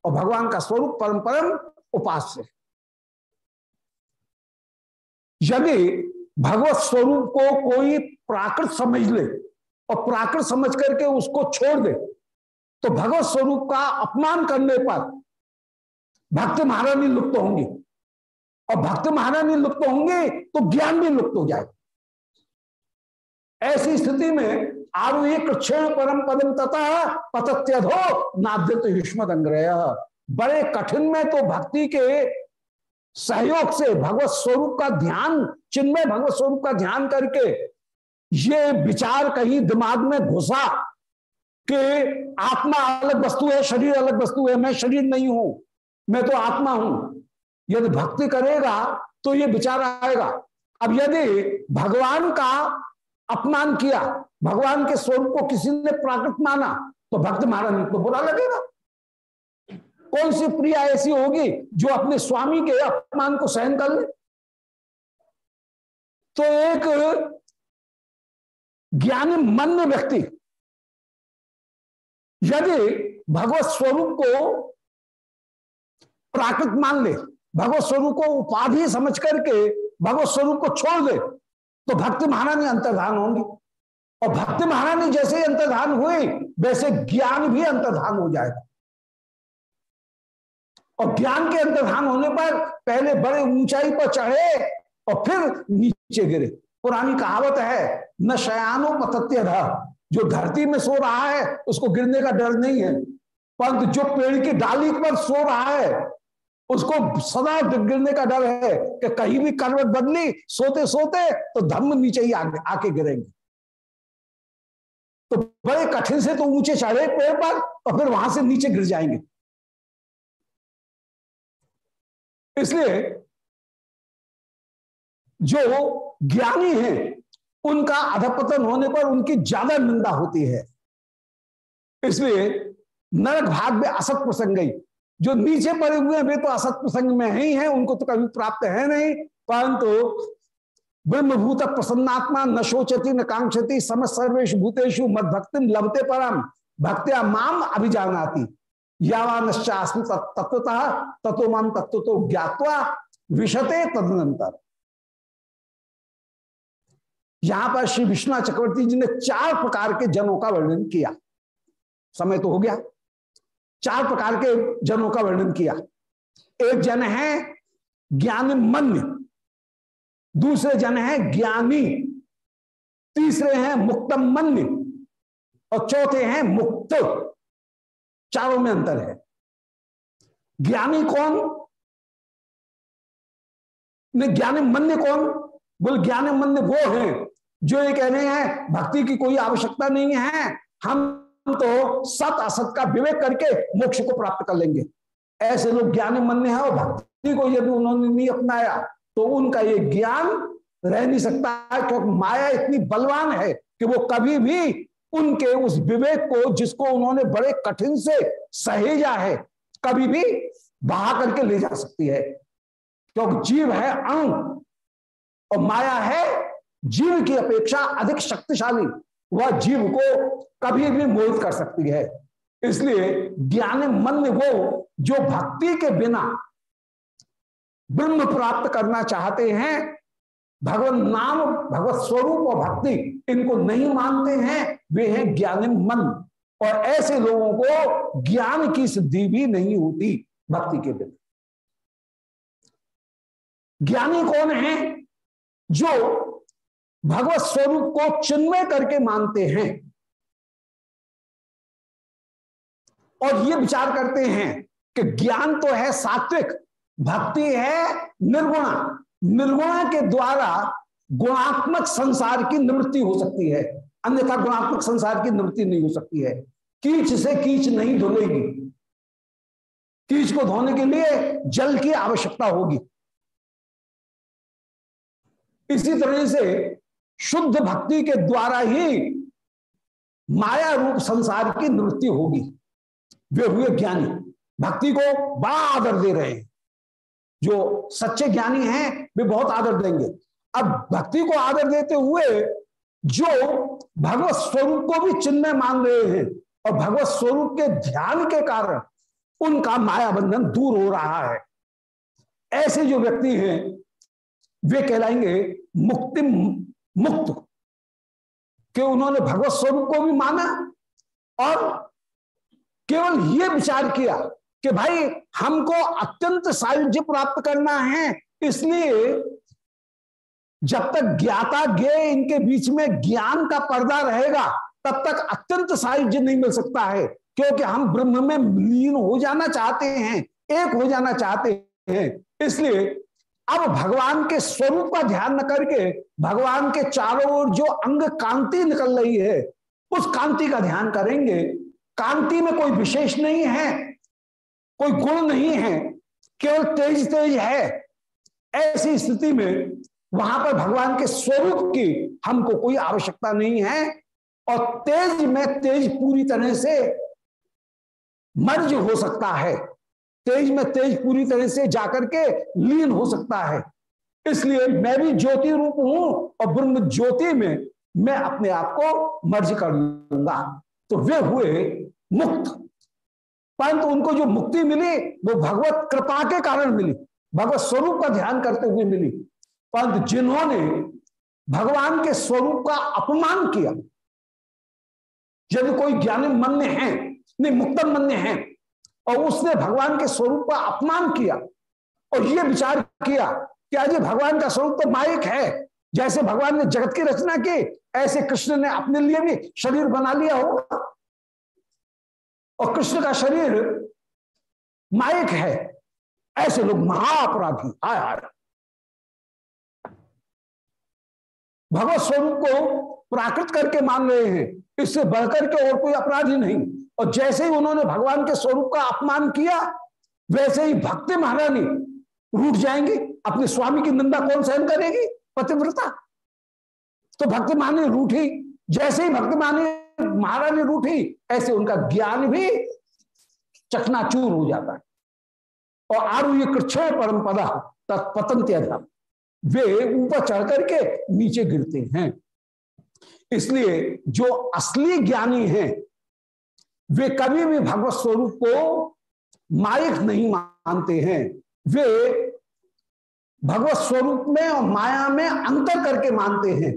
और भगवान का स्वरूप परम परम उपास्य। यदि भगवत स्वरूप को कोई प्राकृत समझ ले और प्राकृत समझ करके उसको छोड़ दे तो भगवत स्वरूप का अपमान करने पर भक्त महारानी लुप्त होंगी। और भक्त महारानी लुप्त होंगे तो ज्ञान भी लुप्त हो जाए ऐसी स्थिति में आरुही क्षण परम पदम तथा पतत्यधो नाद्यत युष्म बड़े कठिन में तो भक्ति के सहयोग से भगवत स्वरूप का ध्यान, चिन्मय भगवत स्वरूप का ध्यान करके ये विचार कहीं दिमाग में घुसा कि आत्मा अलग वस्तु है, शरीर अलग वस्तु है, मैं शरीर नहीं हूँ, मैं तो आत्मा हूँ। यदि भक्ति करेगा तो ये विचार आएगा। अब यदि भगवान का अपमान किया, भगवान के स्वरूप को किसी ने प्राकृत माना तो भक्त महाराज को बुरा लगेगा। कौन सी प्रिया ऐसी होगी जो अपने स्वामी के अपमान को सहन कर ले? तो एक ज्ञानी मन व्यक्ति, यदि भगवत स्वरूप को प्राकृत मान ले, भगवत स्वरूप को उपाधि समझ करके भगवत स्वरूप को छोड़ दे तो भक्ति महारानी अंतर्धान होंगी। और भक्ति महारानी जैसे अंतर्धान हुई, वैसे ज्ञान भी अंतर्धान हो जाएगा। और ज्ञान के अंतर्धान होने पर पहले बड़े ऊंचाई पर चढ़े और फिर नीचे गिरे। पुरानी कहावत है, न शयानो पतत्य जो धरती में सो रहा है, उसको गिरने का डर नहीं है। परंतु जो पेड़ की डाली पर सो रहा है, उसको सदा गिरने का डर है कि कहीं भी करवट बदली सोते सोते तो धम्म नीचे ही आके गिरेंगे। तो बड़े कठिन से तो ऊँचे चढ़े पेड़ पर और फिर वहाँ से नीचे गिर जाएँगे। इसलिए जो ज्ञानी हैं, उनका अधपतन होने पर उनकी ज़्यादा निंदा होती है। इसलिए नरक भाग में असत प्रसंग गई जो नीचे पड़े हुए हैं, वे तो असत प्रसंग में ही हैं, उनको तो कभी प्राप्त है नहीं। परंतु ब्रह्मभूत प्रसन्नात्मा न शोचती, न कांक्षती सम सर्वेश भूतेषु मद भक्ति लभते परम भक्त्या माम अभिजानाती। तत्वतः तत्व माम तत्व तो ज्ञातवा विशते तदनंतर यहाँ पर श्री विष्णु चक्रवर्ती जी ने चार प्रकार के जनों का वर्णन किया। समय तो हो गया। चार प्रकार के जनों का वर्णन किया। एक जन है ज्ञान मन दूसरे जन है ज्ञानी, तीसरे हैं मुक्तम मन और चौथे हैं मुक्त। चारों में अंतर है। ज्ञानी कौन? ने ज्ञानी मन्य कौन? बोल, ज्ञानी मन्य वो है जो ये कह रहे हैं, भक्ति की कोई आवश्यकता नहीं है। हम तो सत असत का विवेक करके मोक्ष को प्राप्त कर लेंगे। ऐसे लोग ज्ञानी मन्य है और भक्ति को यदि उन्होंने नहीं अपनाया तो उनका ये ज्ञान रह नहीं सकता, क्योंकि माया इतनी बलवान है कि वो कभी भी उनके उस विवेक को जिसको उन्होंने बड़े कठिन से सहेजा है, कभी भी बहा करके ले जा सकती है। क्योंकि जीव है अणु और माया है जीव की अपेक्षा अधिक शक्तिशाली। वह जीव को कभी भी मोहित कर सकती है। इसलिए ज्ञान मन वो जो भक्ति के बिना ब्रह्म प्राप्त करना चाहते हैं भगवत नाम, भगवत स्वरूप और भक्ति इनको नहीं मानते हैं वे हैं ज्ञानी मन और ऐसे लोगों को ज्ञान की सिद्धि भी नहीं होती भक्ति के बिना। ज्ञानी कौन है? जो भगवत स्वरूप को चिन्मय करके मानते हैं। और ये विचार करते हैं कि ज्ञान तो है सात्विक, भक्ति है निर्गुणा। निर्गुणा के द्वारा गुणात्मक संसार की निवृत्ति हो सकती है। अन्यथा गुणात्मक संसार की निवृत्ति नहीं हो सकती है। कीच से कीच नहीं धुलेगी। कीच को धोने के लिए जल की आवश्यकता होगी। इसी तरह से शुद्ध भक्ति के द्वारा ही माया रूप संसार की निवृत्ति होगी। वे हुए ज्ञानी। भक्ति को बड़ा आदर दे रहे हैं। जो सच्चे ज्ञानी हैं, वे बहुत आदर देंगे। अब भक्ति को आदर देते हुए जो भगवत स्वरूप को भी चिन्ह मान रहे हैं और भगवत स्वरूप के ध्यान के कारण उनका माया बंधन दूर हो रहा है। ऐसे जो व्यक्ति हैं, वे कहलाएँगे मुक्ति मुक्त। कि उन्होंने भगवत स्वरूप को भी माना और केवल ये विचार किया कि भाई हमको अत्यंत सायुज्य प्राप्त करना है, इसलिए जब तक ज्ञाता ज्ञे इनके बीच में ज्ञान का पर्दा रहेगा, तब तक अत्यंत सायुज्य नहीं मिल सकता है, क्योंकि हम ब्रह्म में लीन हो जाना चाहते हैं, एक हो जाना चाहते हैं। इसलिए अब भगवान के स्वरूप का ध्यान न करके भगवान के चारों ओर जो अंग कांति निकल रही है, उस कांति का ध्यान करेंगे। कांति में कोई विशेष नहीं है, कोई गुण नहीं है, केवल तेज तेज है। ऐसी स्थिति में वहाँ पर भगवान के स्वरूप की हमको कोई आवश्यकता नहीं है। और तेज में तेज पूरी तरह से मर्ज हो सकता है। तेज में तेज पूरी तरह से जाकर के लीन हो सकता है। इसलिए मैं भी ज्योति रूप हूँ और ब्रह्म ज्योति में मैं अपने आप को मर्ज कर लूँगा। तो वे हुए मुक्त। परंतु उनको जो मुक्ति मिली, वो भगवत कृपा के कारण मिली। भगवत स्वरूप का ध्यान करते हुए मिली। परंतु जिन्होंने भगवान के स्वरूप का अपमान किया। यदि कोई ज्ञानी मन में है, नहीं मुक्तम मन में है, और उसने भगवान के स्वरूप का अपमान किया, और ये विचार किया कि अजय भगवान का स्वरूप तो माइक है, जैसे भगवान ने जगत की रचना की, ऐसे कृष्ण ने अपने लिए भी शरीर बना लिया होगा। और कृष्ण का शरीर माइक है, ऐसे लोग महाअपराधी आय आय भगवत स्वरूप को प्राकृत करके मान रहे हैं, इससे बढ़कर के और कोई अपराधी नहीं। और जैसे ही उन्होंने भगवान के स्वरूप का अपमान किया, वैसे ही भक्ति महारानी रूठ जाएँगी, अपने स्वामी की निंदा कौन सहन करेगी? पतिव्रता। तो भक्ति महारानी रूठी, जैसे ही भक्ति महारानी महारानी रूठी, ऐसे उनका ज्ञान भी चकनाचूर हो जाता है। और आरु ये कृष्ण परम पदा तत्पतन वे ऊपर चढ़ करके नीचे गिरते हैं। इसलिए जो असली ज्ञानी हैं, वे कभी भी भगवत स्वरूप को मायक नहीं मानते हैं। वे भगवत स्वरूप में और माया में अंतर करके मानते हैं।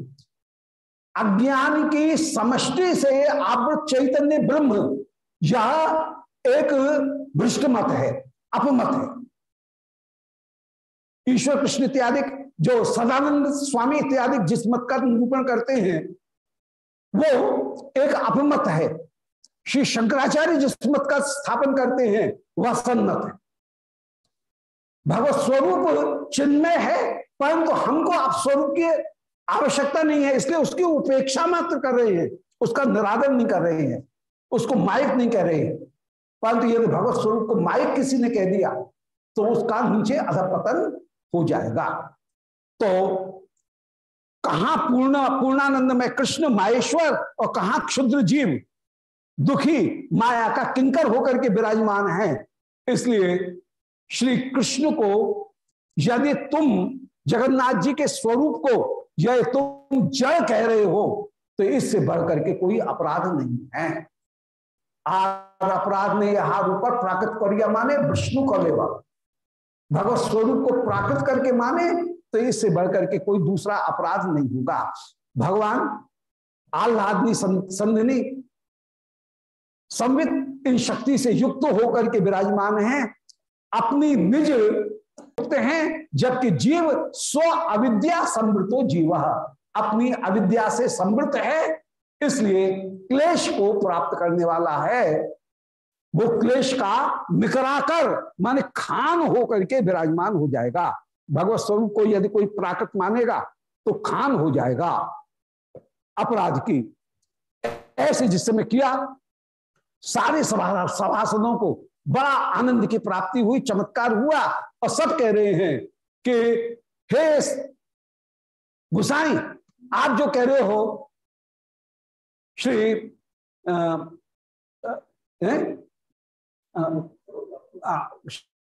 अज्ञान की समष्टि से आवृत चैतन्य ब्रह्म, यह एक भ्रष्ट मत है, अपमत है। ईश्वर कृष्ण इत्यादि जो सदानंद स्वामी इत्यादि जिस मत का निरूपण करते हैं, वो एक अपमत है। श्री शंकराचार्य जिस मत का स्थापन करते हैं, वह सन्मत है। भगवत स्वरूप चिन्मय है, परंतु हमको आप स्वरूप की आवश्यकता नहीं है, इसलिए उसकी उपेक्षा मात्र कर रहे हैं। उसका निरादर नहीं कर रहे हैं। उसको माइक नहीं कह रहे हैं। परंतु यदि भगवत स्वरूप को माइक किसी ने कह दिया तो उसका नीचे अधपतन हो जाएगा। तो कहा पूर्ण, पूर्णानंद में कृष्ण माहेश्वर और कहा क्षुद्र जीव? दुखी, माया का किंकर होकर के विराजमान है। इसलिए श्री कृष्ण को यदि तुम जगन्नाथ जी के स्वरूप को यह तुम जड़ कह रहे हो तो इससे बढ़कर के कोई अपराध नहीं है। आर अपराध ने यहाँ ऊपर प्राकृत करिया माने, विष्णु कर लेवा भगवत स्वरूप को प्राकृत करके माने तो इससे बढ़कर के कोई दूसरा अपराध नहीं होगा। भगवान आह्लादनी संधनी, संवित इन शक्ति से युक्त होकर के विराजमान हैं। अपनी निज हैं, जबकि जीव स्व अविद्या समृतो जीव। अपनी अविद्या से समृत है, इसलिए क्लेश को प्राप्त करने वाला है। वो क्लेश का निकराकर, माने खान होकर के विराजमान हो जाएगा। भगवत स्वरूप को यदि कोई प्राकृत मानेगा तो खान हो जाएगा। अपराध की। ऐसे जिस समय किया, सारे सभासदों को बड़ा आनंद की प्राप्ति हुई, चमत्कार हुआ, और सब कह रहे हैं कि, हे गुसाई, आप जो कह रहे हो, श्री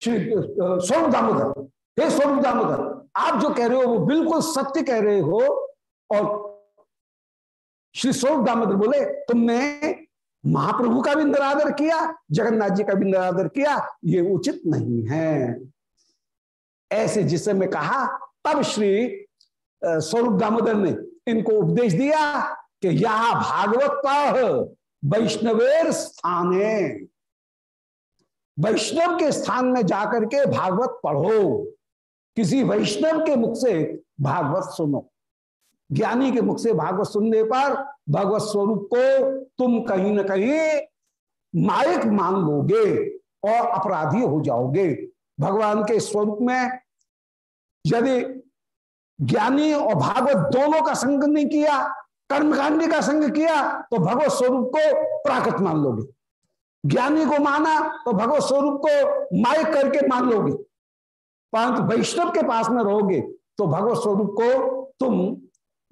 श्री स्वरूप दामोदर हे स्वरूप दामोदर आप जो कह रहे हो वो बिल्कुल सत्य कह रहे हो और श्री स्वरूप दामोदर बोले, तुमने महाप्रभु का भी निरादर किया, जगन्नाथ जी का भी निरादर किया, ये उचित नहीं है। ऐसे जिसे मैं कहा, तब श्री स्वरूप दामोदर ने इनको उपदेश दिया कि यह भागवत वैष्णवेर स्थान। है वैष्णव के स्थान में जाकर के भागवत पढ़ो। किसी वैष्णव के मुख से भागवत सुनो। ज्ञानी के मुख से भागवत सुनने पर भगवत स्वरूप को तुम कहीं ना कहीं मायक मान लोगे और अपराधी हो जाओगे। भगवान के स्वरूप में यदि ज्ञानी और भागवत दोनों का संग नहीं किया, कर्मकांडी का संग किया तो भगवत स्वरूप को प्राकृत मान लोगे। ज्ञानी को माना तो भगवत स्वरूप को मायक करके मान लोगे। परंतु वैष्णव के पास में रहोगे तो भगवत स्वरूप को तुम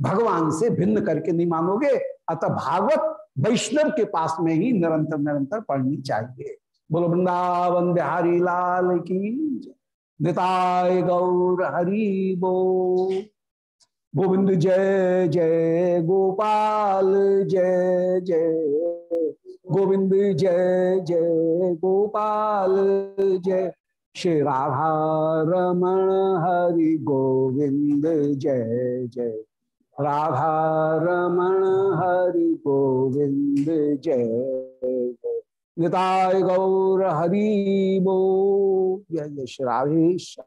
भगवान से भिन्न करके नहीं मानोगे। अतः भागवत वैष्णव के पास में ही निरंतर निरंतर पढ़नी चाहिए। बोलो, वृंदावन बिहारी लाल की निताय गौर हरि बो। गोविंद जय जय गोपाल, जय जय। गोविंद जय जय गोपाल, जय। श्री राधा रमण हरि गोविंद, जय जय। राधा रमण हरि गोविंद, जय जय। निताय गौर हरि बो जय श्री राधेश्वर